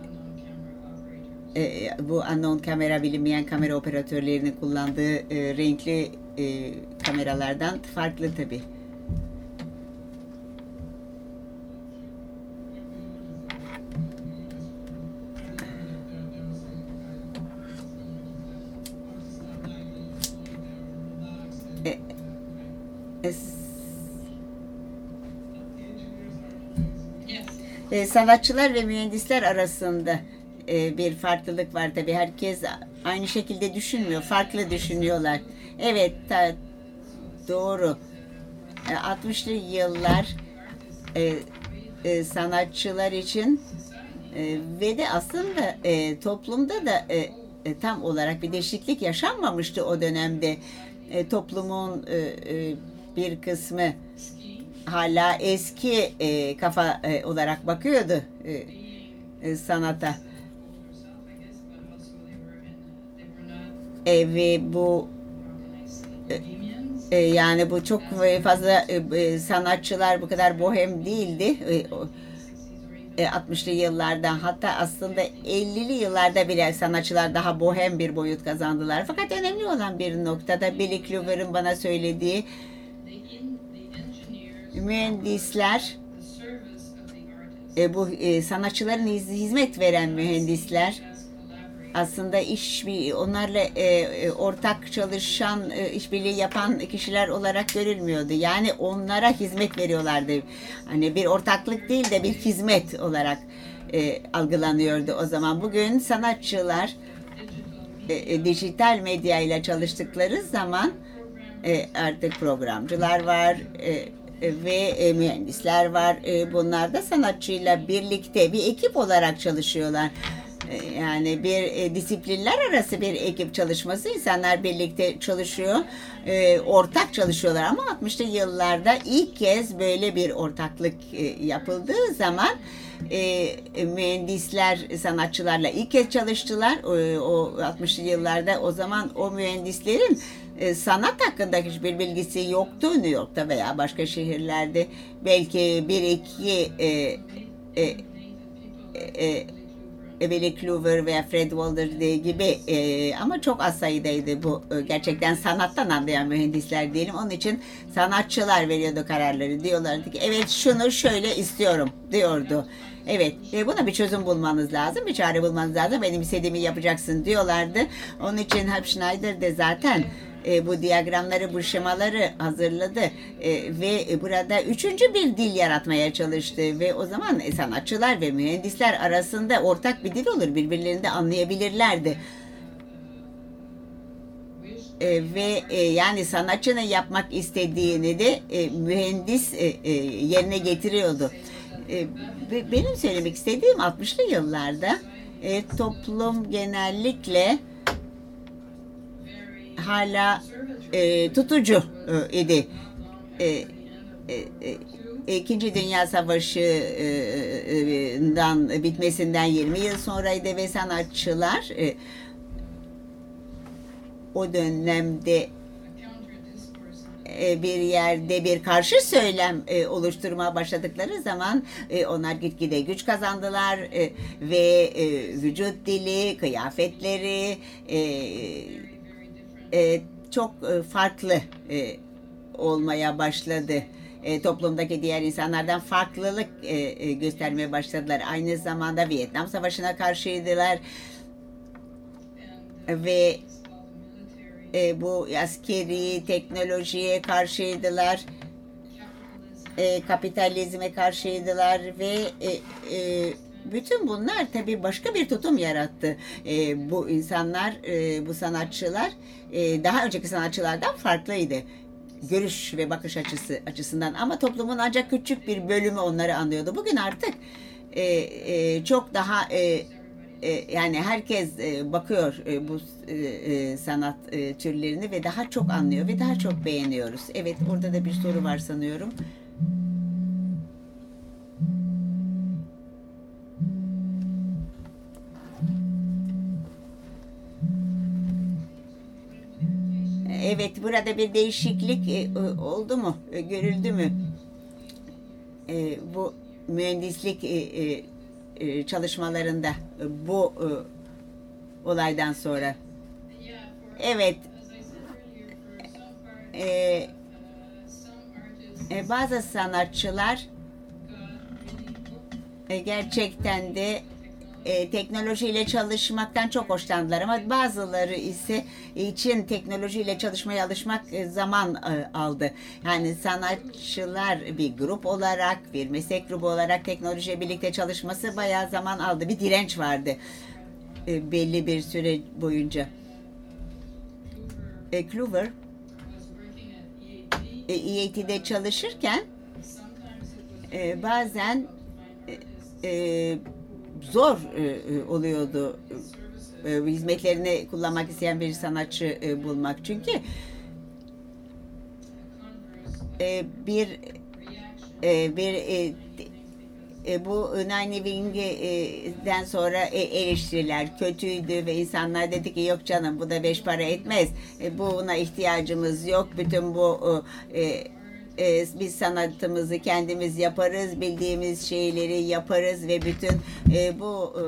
Speaker 2: e, bu unknown kamera bilinmeyen kamera operatörlerinin kullandığı e, renkli e, kameralardan farklı tabi. E, es-
Speaker 4: Yes.
Speaker 2: Sanatçılar ve mühendisler arasında e, bir farklılık var tabi. Herkes aynı şekilde düşünmüyor. Farklı düşünüyorlar. Evet, ta- doğru. E, 60'lı yıllar e, e, sanatçılar için e, ve de aslında e, toplumda da e, e, tam olarak bir değişiklik yaşanmamıştı o dönemde. E, toplumun e, e, bir kısmı hala eski e, kafa e, olarak bakıyordu e, e, sanata. E, ve bu
Speaker 4: bohemians.
Speaker 2: e, yani bu çok fazla e, e, sanatçılar bu kadar bohem değildi. E, o-
Speaker 4: 60s or even
Speaker 2: e, 60'lı yıllarda hatta aslında 50'li yıllarda bile sanatçılar daha bohem bir boyut kazandılar. Fakat önemli olan bir noktada Billy Clover'ın bana söylediği mühendisler e, bu e, sanatçıların hiz- hizmet veren mühendisler aslında iş bir onlarla e, e, ortak çalışan e, işbirliği yapan kişiler olarak görülmüyordu. Yani onlara hizmet veriyorlardı. Hani bir ortaklık değil de bir hizmet olarak e, algılanıyordu o zaman. Bugün sanatçılar e, e, dijital medya ile çalıştıkları zaman e, artık programcılar var e, ve e, mühendisler var. E, bunlar da sanatçıyla birlikte bir ekip olarak çalışıyorlar. E, yani bir e, disiplinler arası bir ekip çalışması insanlar birlikte çalışıyor e, ortak çalışıyorlar ama 60'lı yıllarda ilk kez böyle bir ortaklık e, yapıldığı zaman e, mühendisler sanatçılarla ilk kez çalıştılar o, o 60'lı yıllarda o zaman o mühendislerin e, sanat hakkında hiçbir bilgisi yoktu New York'ta veya başka şehirlerde belki bir iki e, e, e, e, Billy Clover veya Fred Walder gibi e, ama çok az sayıdaydı bu e, gerçekten sanattan anlayan mühendisler diyelim. Onun için sanatçılar veriyordu kararları. Diyorlardı ki evet şunu şöyle istiyorum diyordu. Evet e, buna bir çözüm bulmanız lazım, bir çare bulmanız lazım. Benim istediğimi yapacaksın diyorlardı. Onun için Herb Schneider de zaten e, bu diyagramları, bu şemaları hazırladı E, ve burada üçüncü bir dil yaratmaya çalıştı ve o zaman e, sanatçılar ve mühendisler arasında ortak bir dil olur, birbirlerini de anlayabilirlerdi. E, ve e, yani sanatçının yapmak istediğini de e, mühendis e, e, yerine getiriyordu. E, be- benim söylemek istediğim 60'lı yıllarda e, toplum genellikle hala e, tutucu e, idi. E, e, e, İkinci Dünya Savaşı'ndan bitmesinden 20 yıl sonraydı ve sanatçılar e, o dönemde e, bir yerde bir karşı söylem e, oluşturmaya başladıkları zaman e, onlar gitgide güç kazandılar e, ve e, vücut dili, kıyafetleri e, çok e, farklı e, olmaya başladı. E, toplumdaki diğer insanlardan farklılık e, e, göstermeye başladılar. Aynı zamanda Vietnam Savaşı'na karşıydılar ve e, bu askeri teknolojiye karşıydılar. e, kapitalizme karşıydılar ve e, e, bütün bunlar tabii başka bir tutum yarattı. E, bu insanlar, e, bu sanatçılar e, daha önceki sanatçılardan farklıydı. Görüş ve bakış açısı açısından ama toplumun ancak küçük bir bölümü onları anlıyordu. Bugün artık e, e, çok daha e, e, yani herkes e, bakıyor e, bu sanat türlerini ve daha çok anlıyor ve daha çok beğeniyoruz. Evet orada da bir soru var sanıyorum. Evet, burada bir değişiklik e, oldu mu? E, Görüldü mü? E, Bu mühendislik çalışmalarında bu olaydan sonra. Evet, bazı sanatçılar gerçekten de e, teknolojiyle çalışmaktan çok hoşlandılar ama bazıları ise için teknolojiyle çalışmaya alışmak e, zaman e, aldı. Yani sanatçılar bir grup olarak, bir meslek grubu olarak teknolojiyle birlikte çalışması bayağı zaman aldı. Bir direnç vardı e, belli bir süre boyunca. E, Clover
Speaker 4: was working at EAT.
Speaker 2: e, EAT'de çalışırken e, bazen
Speaker 4: artists
Speaker 2: e, zor e, e, oluyordu e, hizmetlerini kullanmak isteyen bir sanatçı bulmak. Çünkü bir bir bu Nine Wing'den sonra eleştiriler kötüydü ve insanlar dedi ki yok canım bu da beş para etmez. E, buna ihtiyacımız yok. Bütün bu e, biz sanatımızı kendimiz yaparız, bildiğimiz şeyleri yaparız ve bütün e, bu e,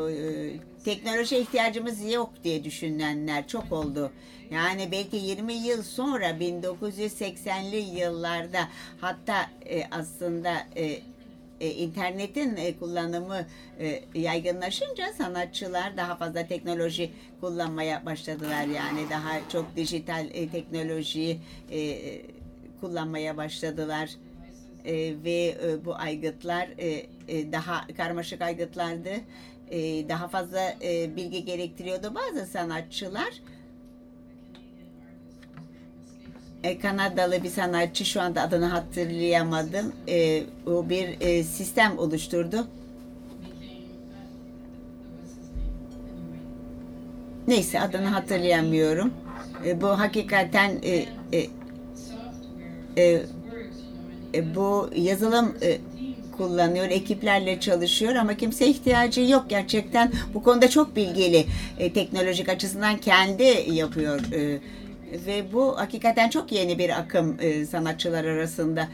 Speaker 2: teknolojiye ihtiyacımız yok diye düşünenler çok oldu. Yani belki 20 yıl sonra 1980'li yıllarda hatta e, aslında e, e, internetin e, kullanımı e, yaygınlaşınca sanatçılar daha fazla teknoloji kullanmaya başladılar. Yani daha çok dijital e, teknolojiyi e, kullanmaya başladılar. E, ve e, bu aygıtlar e, e, daha karmaşık aygıtlardı. E, daha fazla e, bilgi gerektiriyordu. Bazı sanatçılar e, Kanadalı bir sanatçı şu anda adını hatırlayamadım. E, o bir e, sistem oluşturdu. Neyse adını hatırlayamıyorum. E, bu hakikaten e, e, e, e, bu yazılım e, kullanıyor, ekiplerle çalışıyor ama kimse ihtiyacı yok gerçekten. Bu konuda çok bilgili. E, teknolojik açısından kendi yapıyor. E, ve bu hakikaten çok yeni bir akım e, sanatçılar arasında.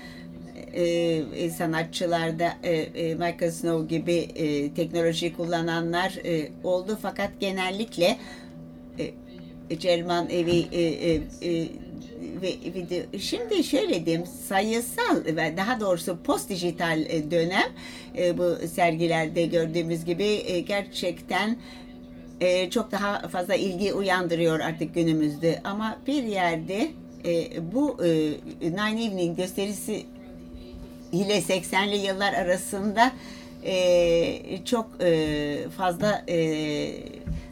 Speaker 2: E, e, sanatçılarda e, e, Michael Snow gibi e, teknoloji kullananlar e, oldu fakat genellikle e, Cerman evi e, e, e, video. Şimdi şöyle diyeyim sayısal ve daha doğrusu post dijital e, dönem e, bu sergilerde gördüğümüz gibi e, gerçekten çok daha fazla ilgi uyandırıyor artık günümüzde ama bir yerde bu Nine Evening gösterisi ile 80'li yıllar arasında çok fazla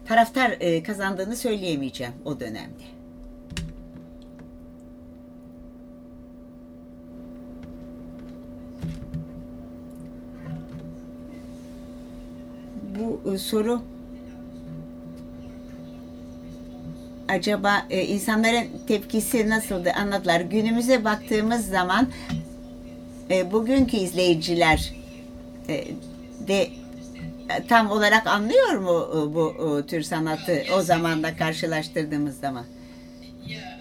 Speaker 2: taraftar kazandığını söyleyemeyeceğim o dönemde. Bu e, soru acaba e, insanların tepkisi nasıldı anladılar. Günümüze baktığımız zaman e, bugünkü izleyiciler e, de e, tam olarak anlıyor mu e, bu e, tür sanatı o zamanda karşılaştırdığımız zaman?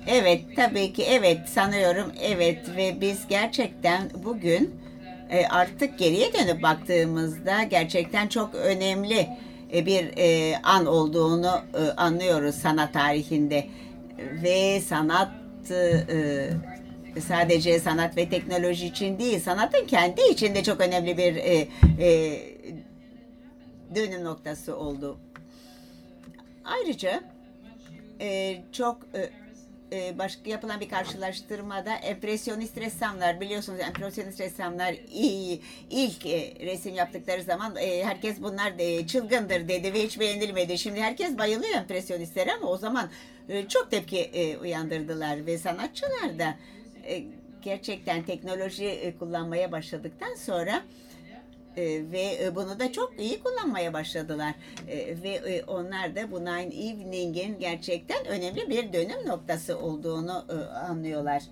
Speaker 2: Evet tabii ki evet sanıyorum evet ve biz gerçekten bugün e, artık geriye dönüp baktığımızda gerçekten çok önemli e, bir e, an olduğunu anlıyoruz sanat tarihinde ve sanat sadece sanat ve teknoloji için değil, sanatın kendi içinde çok önemli bir dönüm noktası oldu. Ayrıca çok e, başka yapılan bir karşılaştırmada empresyonist ressamlar biliyorsunuz empresyonist ressamlar ilk e, resim yaptıkları zaman e, herkes bunlar çılgındır dedi ve hiç beğenilmedi. Şimdi herkes bayılıyor empresyonistlere ama o zaman çok tepki uyandırdılar ve sanatçılar da gerçekten teknoloji kullanmaya başladıktan sonra e, ve e, bunu da çok iyi kullanmaya başladılar. E, ve e, onlar da bu Nine Evening'in gerçekten önemli bir dönüm noktası olduğunu e, anlıyorlar.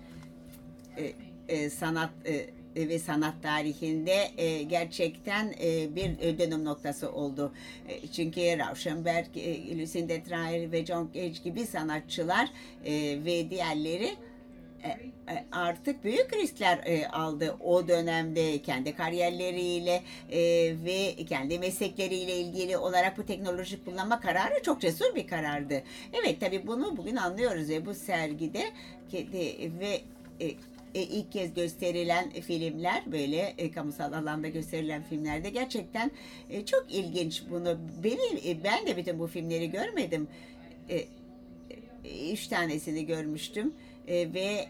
Speaker 2: E, e, sanat e, ve sanat tarihinde e, gerçekten e, bir e, dönüm noktası oldu. E, çünkü Rauschenberg, e, Lucinda Traer ve John Cage gibi sanatçılar e, ve diğerleri e, e, artık büyük riskler e, aldı o dönemde kendi kariyerleriyle e, ve kendi meslekleriyle ilgili olarak bu teknoloji kullanma kararı çok cesur bir karardı. Evet tabii bunu bugün anlıyoruz ve bu sergide ve e, e, ilk kez gösterilen filmler böyle e, kamusal alanda gösterilen filmlerde gerçekten e, çok ilginç bunu beni e, ben de bütün bu filmleri görmedim. E, e, üç tanesini görmüştüm E, ve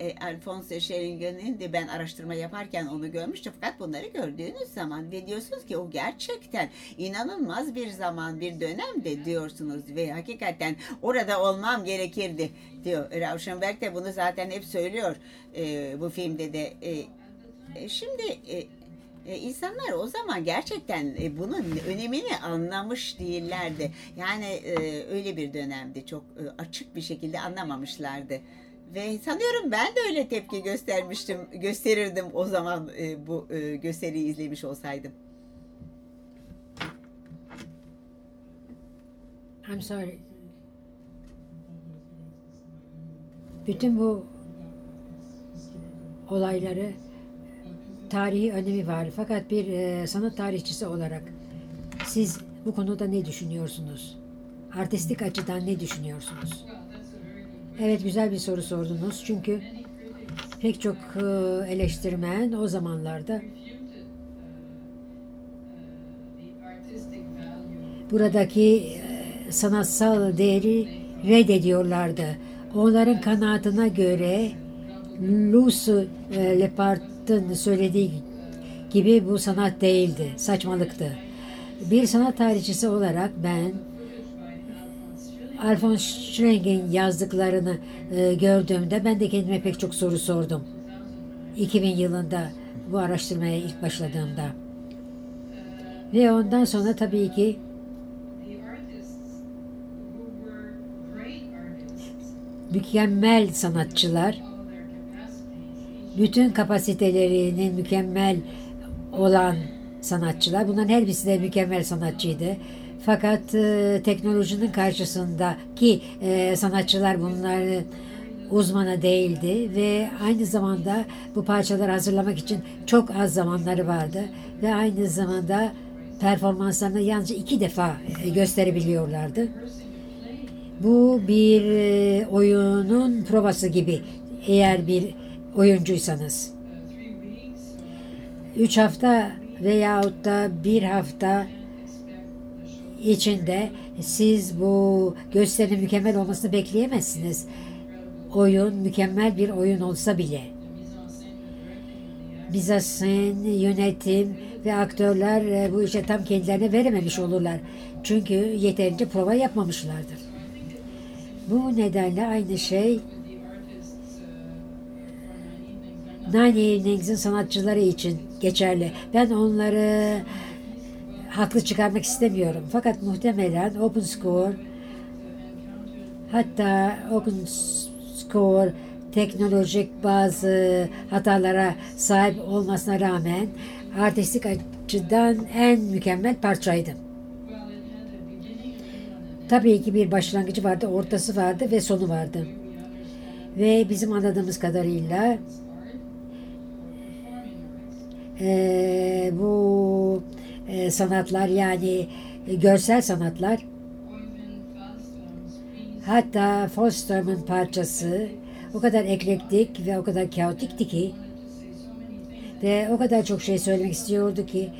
Speaker 2: e, Alphonse Scheringen'in de ben araştırma yaparken onu görmüştüm. Fakat bunları gördüğünüz zaman ve diyorsunuz ki o gerçekten inanılmaz bir zaman, bir dönemde diyorsunuz ve hakikaten orada olmam gerekirdi diyor. Rauschenberg de bunu zaten hep söylüyor e, bu filmde de. E, e, şimdi e, e, insanlar o zaman gerçekten e, bunun önemini anlamış değillerdi. Yani e, öyle bir dönemdi. Çok e, açık bir şekilde anlamamışlardı. Ve sanıyorum ben de öyle tepki göstermiştim, gösterirdim o zaman bu gösteriyi izlemiş olsaydım.
Speaker 3: I'm sorry. Bütün bu olayları tarihi önemi var. Fakat bir e, sanat tarihçisi olarak siz bu konuda ne düşünüyorsunuz? Artistik açıdan ne düşünüyorsunuz? Evet güzel bir soru sordunuz. Çünkü pek çok e, eleştirmen o zamanlarda buradaki e, sanatsal değeri reddediyorlardı. Onların kanaatine göre Luce e, Lepart'ın söylediği gibi bu sanat değildi, saçmalıktı. Bir sanat tarihçisi olarak ben Alphonse Schreng'in yazdıklarını e, gördüğümde ben de kendime pek çok soru sordum. 2000 yılında bu araştırmaya ilk başladığımda. Ve ondan sonra tabii ki mükemmel sanatçılar bütün kapasitelerinin mükemmel olan sanatçılar. Bunların her birisi de mükemmel sanatçıydı. Fakat e, teknolojinin karşısındaki e, sanatçılar bunların uzmanı değildi ve aynı zamanda bu parçaları hazırlamak için çok az zamanları vardı ve aynı zamanda performanslarını yalnızca iki defa e, gösterebiliyorlardı. Bu bir e, oyunun provası gibi eğer bir oyuncuysanız. Üç hafta veyahut da bir hafta içinde siz bu gösterinin mükemmel olmasını bekleyemezsiniz. Oyun mükemmel bir oyun olsa bile. Bizasen, yönetim ve aktörler e, bu işe tam kendilerine verememiş olurlar. Çünkü yeterince prova yapmamışlardır. Bu nedenle aynı şey Nine Evenings'in sanatçıları için geçerli. Ben onları haklı çıkarmak istemiyorum. Fakat muhtemelen Open Score hatta Open Score teknolojik bazı hatalara sahip olmasına rağmen artistik açıdan en mükemmel parçaydı. Tabii ki bir başlangıcı vardı, ortası vardı ve sonu vardı. Ve bizim anladığımız kadarıyla e, bu e, sanatlar yani e, görsel sanatlar. Hatta Foster'ın parçası o kadar eklektik ve o kadar kaotikti ki ve o kadar çok şey söylemek istiyordu ki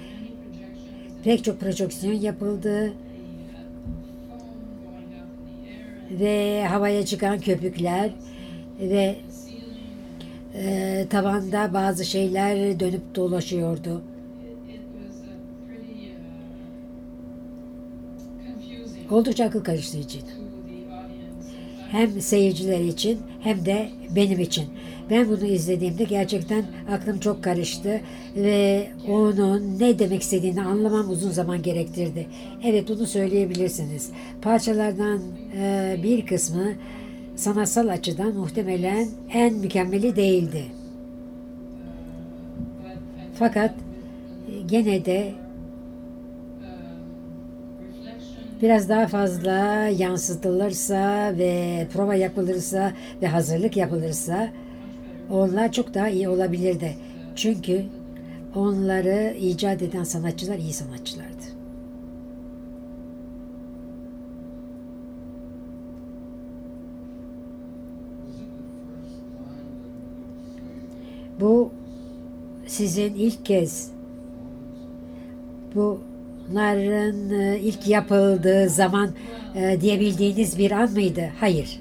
Speaker 3: pek çok projeksiyon yapıldı ve havaya çıkan köpükler ve e, tavanda bazı şeyler dönüp dolaşıyordu. Oldukça akıl karıştırıcıydı. Hem seyirciler için hem de benim için. Ben bunu izlediğimde gerçekten aklım çok karıştı ve onun ne demek istediğini anlamam uzun zaman gerektirdi. Evet bunu söyleyebilirsiniz. Parçalardan e, bir kısmı sanatsal açıdan muhtemelen en mükemmeli değildi. Fakat e, gene de biraz daha fazla yansıtılırsa ve prova yapılırsa ve hazırlık yapılırsa onlar çok daha iyi olabilirdi. Çünkü onları icat eden sanatçılar iyi sanatçılardı. Bu sizin ilk kez bunların e, ilk yapıldığı zaman e, diyebildiğiniz bir an mıydı? Hayır.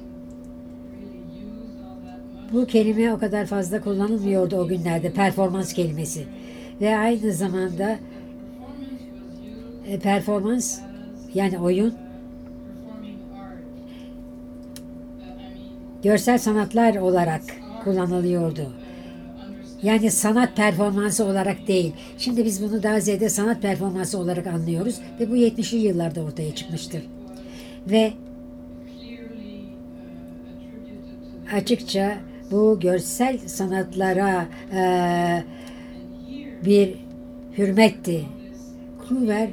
Speaker 3: Bu kelime o kadar fazla kullanılmıyordu o günlerde performans kelimesi. Ve aynı zamanda e, performans yani oyun görsel sanatlar olarak kullanılıyordu. Yani sanat performansı olarak değil. Şimdi biz bunu daha ziyade sanat performansı olarak anlıyoruz ve bu 70'li yıllarda ortaya çıkmıştır. Ve açıkça bu görsel sanatlara e, bir hürmetti. Kluwer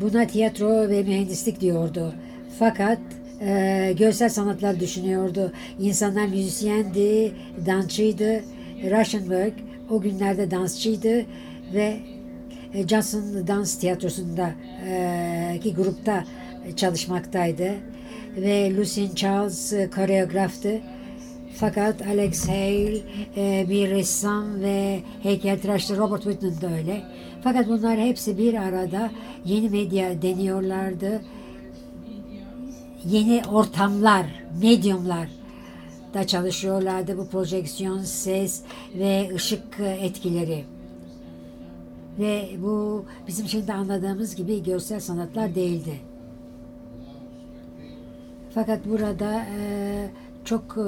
Speaker 3: buna tiyatro ve mühendislik diyordu. Fakat e, görsel sanatlar düşünüyordu. İnsanlar müzisyendi, dansçıydı. Russianberg o günlerde dansçıydı ve e, Johnson Dans Tiyatrosu'nda e, grupta çalışmaktaydı ve Lucien Charles e, koreograftı. Fakat Alex Hale e, bir ressam ve heykeltıraşçı Robert Whitman da öyle. Fakat bunlar hepsi bir arada yeni medya deniyorlardı. Yeni ortamlar, medyumlar da çalışıyorlardı. Bu projeksiyon, ses ve ışık etkileri. Ve bu bizim şimdi anladığımız gibi görsel sanatlar değildi. Fakat burada e, çok e,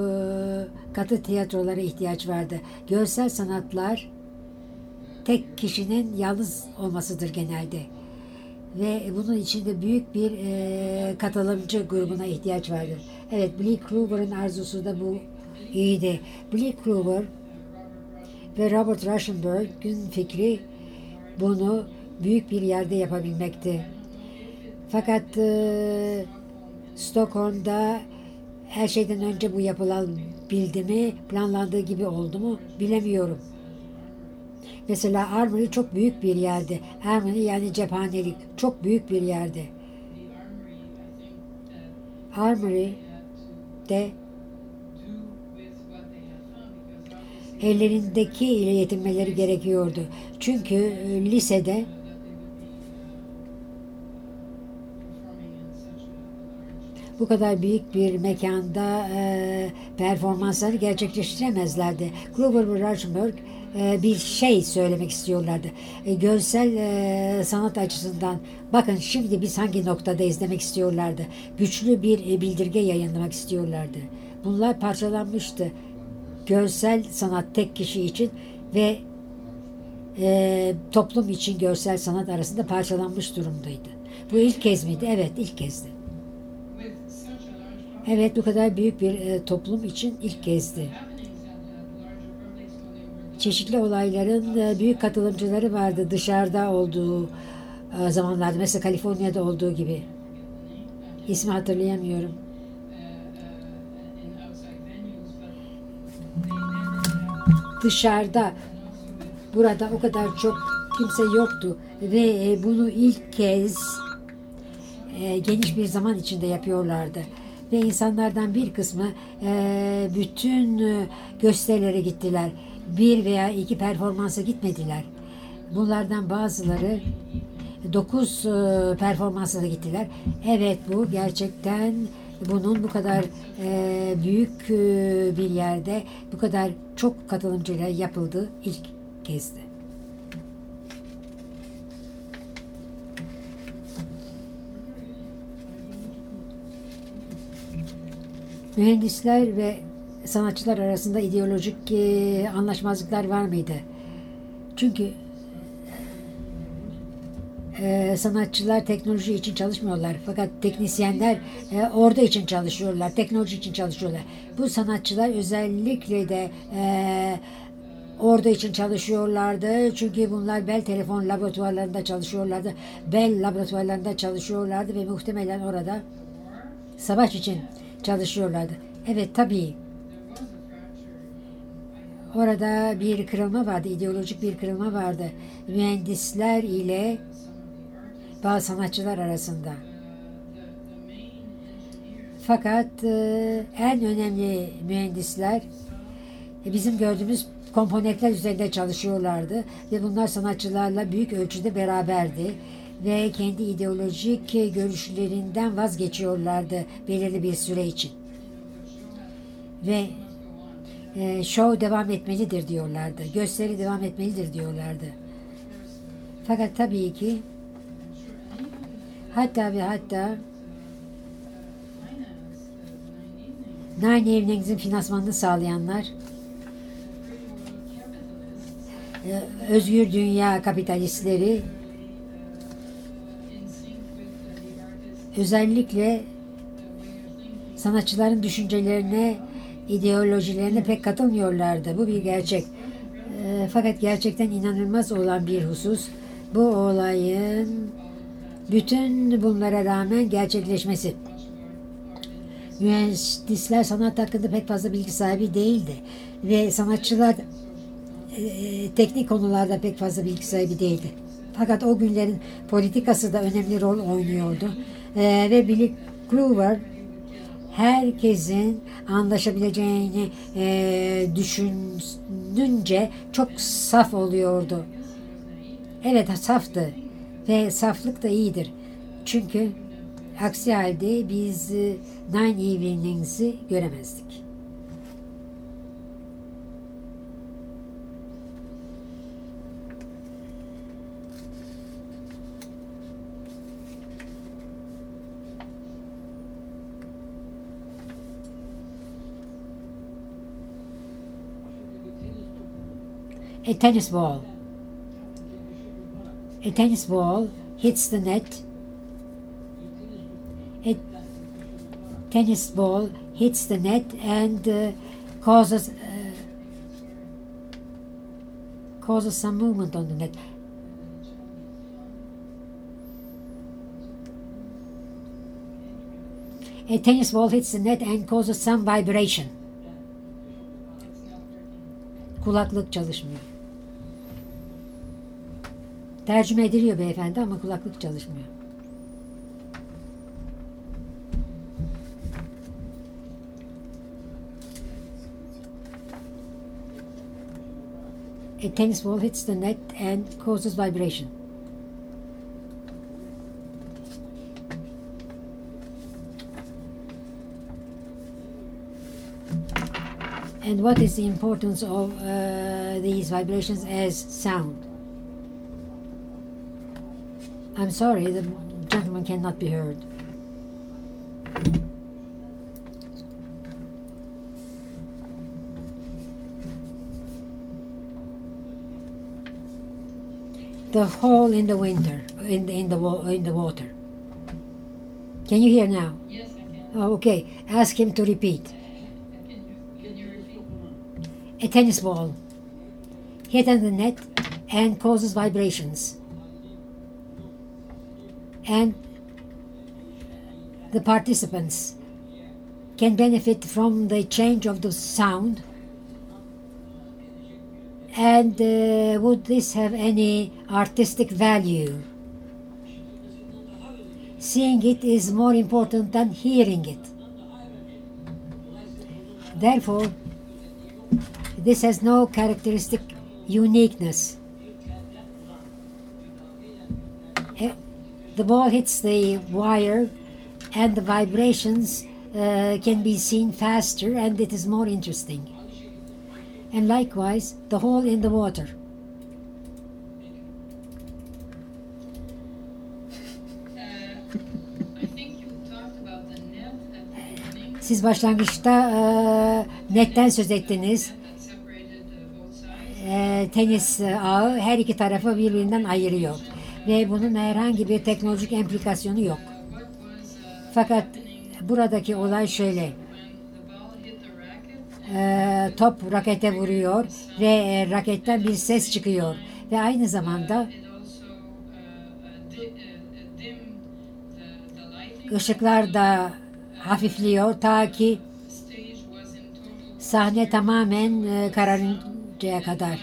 Speaker 3: katı tiyatrolara ihtiyaç vardı. Görsel sanatlar tek kişinin yalnız olmasıdır genelde. Ve bunun içinde büyük bir e, katılımcı grubuna ihtiyaç vardır. Evet, Billy Kruger'ın arzusu da bu iyiydi. Billy Kruger ve Robert Rauschenberg'in fikri bunu büyük bir yerde yapabilmekti. Fakat e, Stockholm'da her şeyden önce bu yapılabildi mi, planlandığı gibi oldu mu bilemiyorum. Mesela Armory çok büyük bir yerdi. Armory yani cephanelik çok büyük bir yerdi. Armory de ellerindeki ile yetinmeleri gerekiyordu. Çünkü e, lisede bu kadar büyük bir mekanda e, performansları gerçekleştiremezlerdi. Rauschenberg e, bir şey söylemek istiyorlardı. E, görsel e, sanat açısından bakın şimdi biz hangi noktadayız demek istiyorlardı. Güçlü bir e, bildirge yayınlamak istiyorlardı. Bunlar parçalanmıştı. Görsel sanat tek kişi için ve e, toplum için görsel sanat arasında parçalanmış durumdaydı. Bu ilk kez miydi? Evet ilk kezdi. Evet bu kadar büyük bir toplum için ilk kezdi. Çeşitli olayların e, büyük katılımcıları vardı dışarıda olduğu e, zamanlarda. Mesela Kaliforniya'da olduğu gibi. İsmi hatırlayamıyorum. Dışarıda burada o kadar çok kimse yoktu ve e, bunu ilk kez geniş bir zaman içinde yapıyorlardı ve insanlardan bir kısmı bütün gösterilere gittiler. Bir veya iki performansa gitmediler. Bunlardan bazıları 9 performansa da gittiler. Evet bu gerçekten bunun bu kadar e, büyük e, bir yerde bu kadar çok katılımcıyla yapıldığı ilk kezdi. Mühendisler ve sanatçılar arasında ideolojik e, anlaşmazlıklar var mıydı? Çünkü e, sanatçılar teknoloji için çalışmıyorlar. Fakat teknisyenler e, orada için çalışıyorlar. Teknoloji için çalışıyorlar. Bu sanatçılar özellikle de e, orada için çalışıyorlardı. Çünkü bunlar Bell telefon laboratuvarlarında çalışıyorlardı. Bell laboratuvarlarında çalışıyorlardı ve muhtemelen orada savaş için çalışıyorlardı. Evet tabii. Orada bir kırılma vardı, ideolojik bir kırılma vardı. Mühendisler ile bazı sanatçılar arasında. Fakat e, en önemli mühendisler e, bizim gördüğümüz komponentler üzerinde çalışıyorlardı ve bunlar sanatçılarla büyük ölçüde beraberdi ve kendi ideolojik görüşlerinden vazgeçiyorlardı belirli bir süre için. Ve e, show devam etmelidir diyorlardı. Gösteri devam etmelidir diyorlardı. Fakat tabii ki hatta ve hatta Nine Evening'in finansmanını sağlayanlar e, özgür dünya kapitalistleri özellikle sanatçıların düşüncelerine, ideolojilerine pek katılmıyorlardı. Bu bir gerçek. E, fakat gerçekten inanılmaz olan bir husus bu olayın bütün bunlara rağmen gerçekleşmesi. Mühendisler sanat hakkında pek fazla bilgi sahibi değildi ve sanatçılar e, teknik konularda pek fazla bilgi sahibi değildi. Fakat o günlerin politikası da önemli rol oynuyordu. E, ve Billy Clover herkesin anlaşabileceğini e, düşününce çok saf oluyordu. Evet saftı ve saflık da iyidir. Çünkü aksi halde biz e, Nine Evenings'i göremezdik. A tennis ball. A tennis ball hits the net. A tennis ball hits the net and uh, causes uh, causes some movement on the net. A tennis ball hits the net and causes some vibration. Kulaklık çalışmıyor. Tercüme ediliyor beyefendi ama kulaklık çalışmıyor. A tennis ball hits the net and causes vibration. And what is the importance of uh, these vibrations as sound? I'm sorry, the gentleman cannot be heard. The hole in the winter, in the, in the in the water. Can you hear now?
Speaker 4: Yes, I can.
Speaker 3: Oh, okay. Ask him to repeat.
Speaker 4: Can you, can you repeat?
Speaker 3: A tennis ball hit on the net and causes vibrations. And the participants can benefit from the change of the sound. And uh, would this have any artistic value? Seeing it is more important than hearing it. Therefore, this has no characteristic uniqueness. The ball hits the wire, and the vibrations uh, can be seen faster, and it is more interesting. And likewise, the hole in the water. Siz başlangıçta e, netten söz ettiniz. E, tenis ağı her iki tarafı birbirinden ayırıyor. Ve bunun herhangi bir teknolojik implikasyonu yok. Fakat buradaki olay şöyle. E, top rakete vuruyor ve e, raketten bir ses çıkıyor. Ve aynı zamanda ışıklar da hafifliyor ta ki sahne tamamen e, kararıncaya kadar.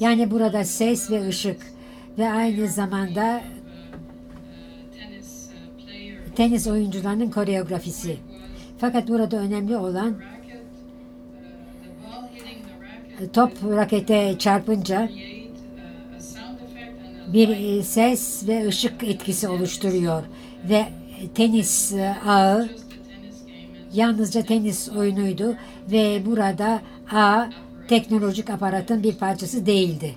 Speaker 3: Yani burada ses ve ışık ve aynı zamanda tenis oyuncularının koreografisi. Fakat burada önemli olan top rakete çarpınca bir e, ses ve ışık etkisi oluşturuyor ve tenis e, ağı yalnızca tenis oyunuydu ve burada A teknolojik aparatın bir parçası değildi.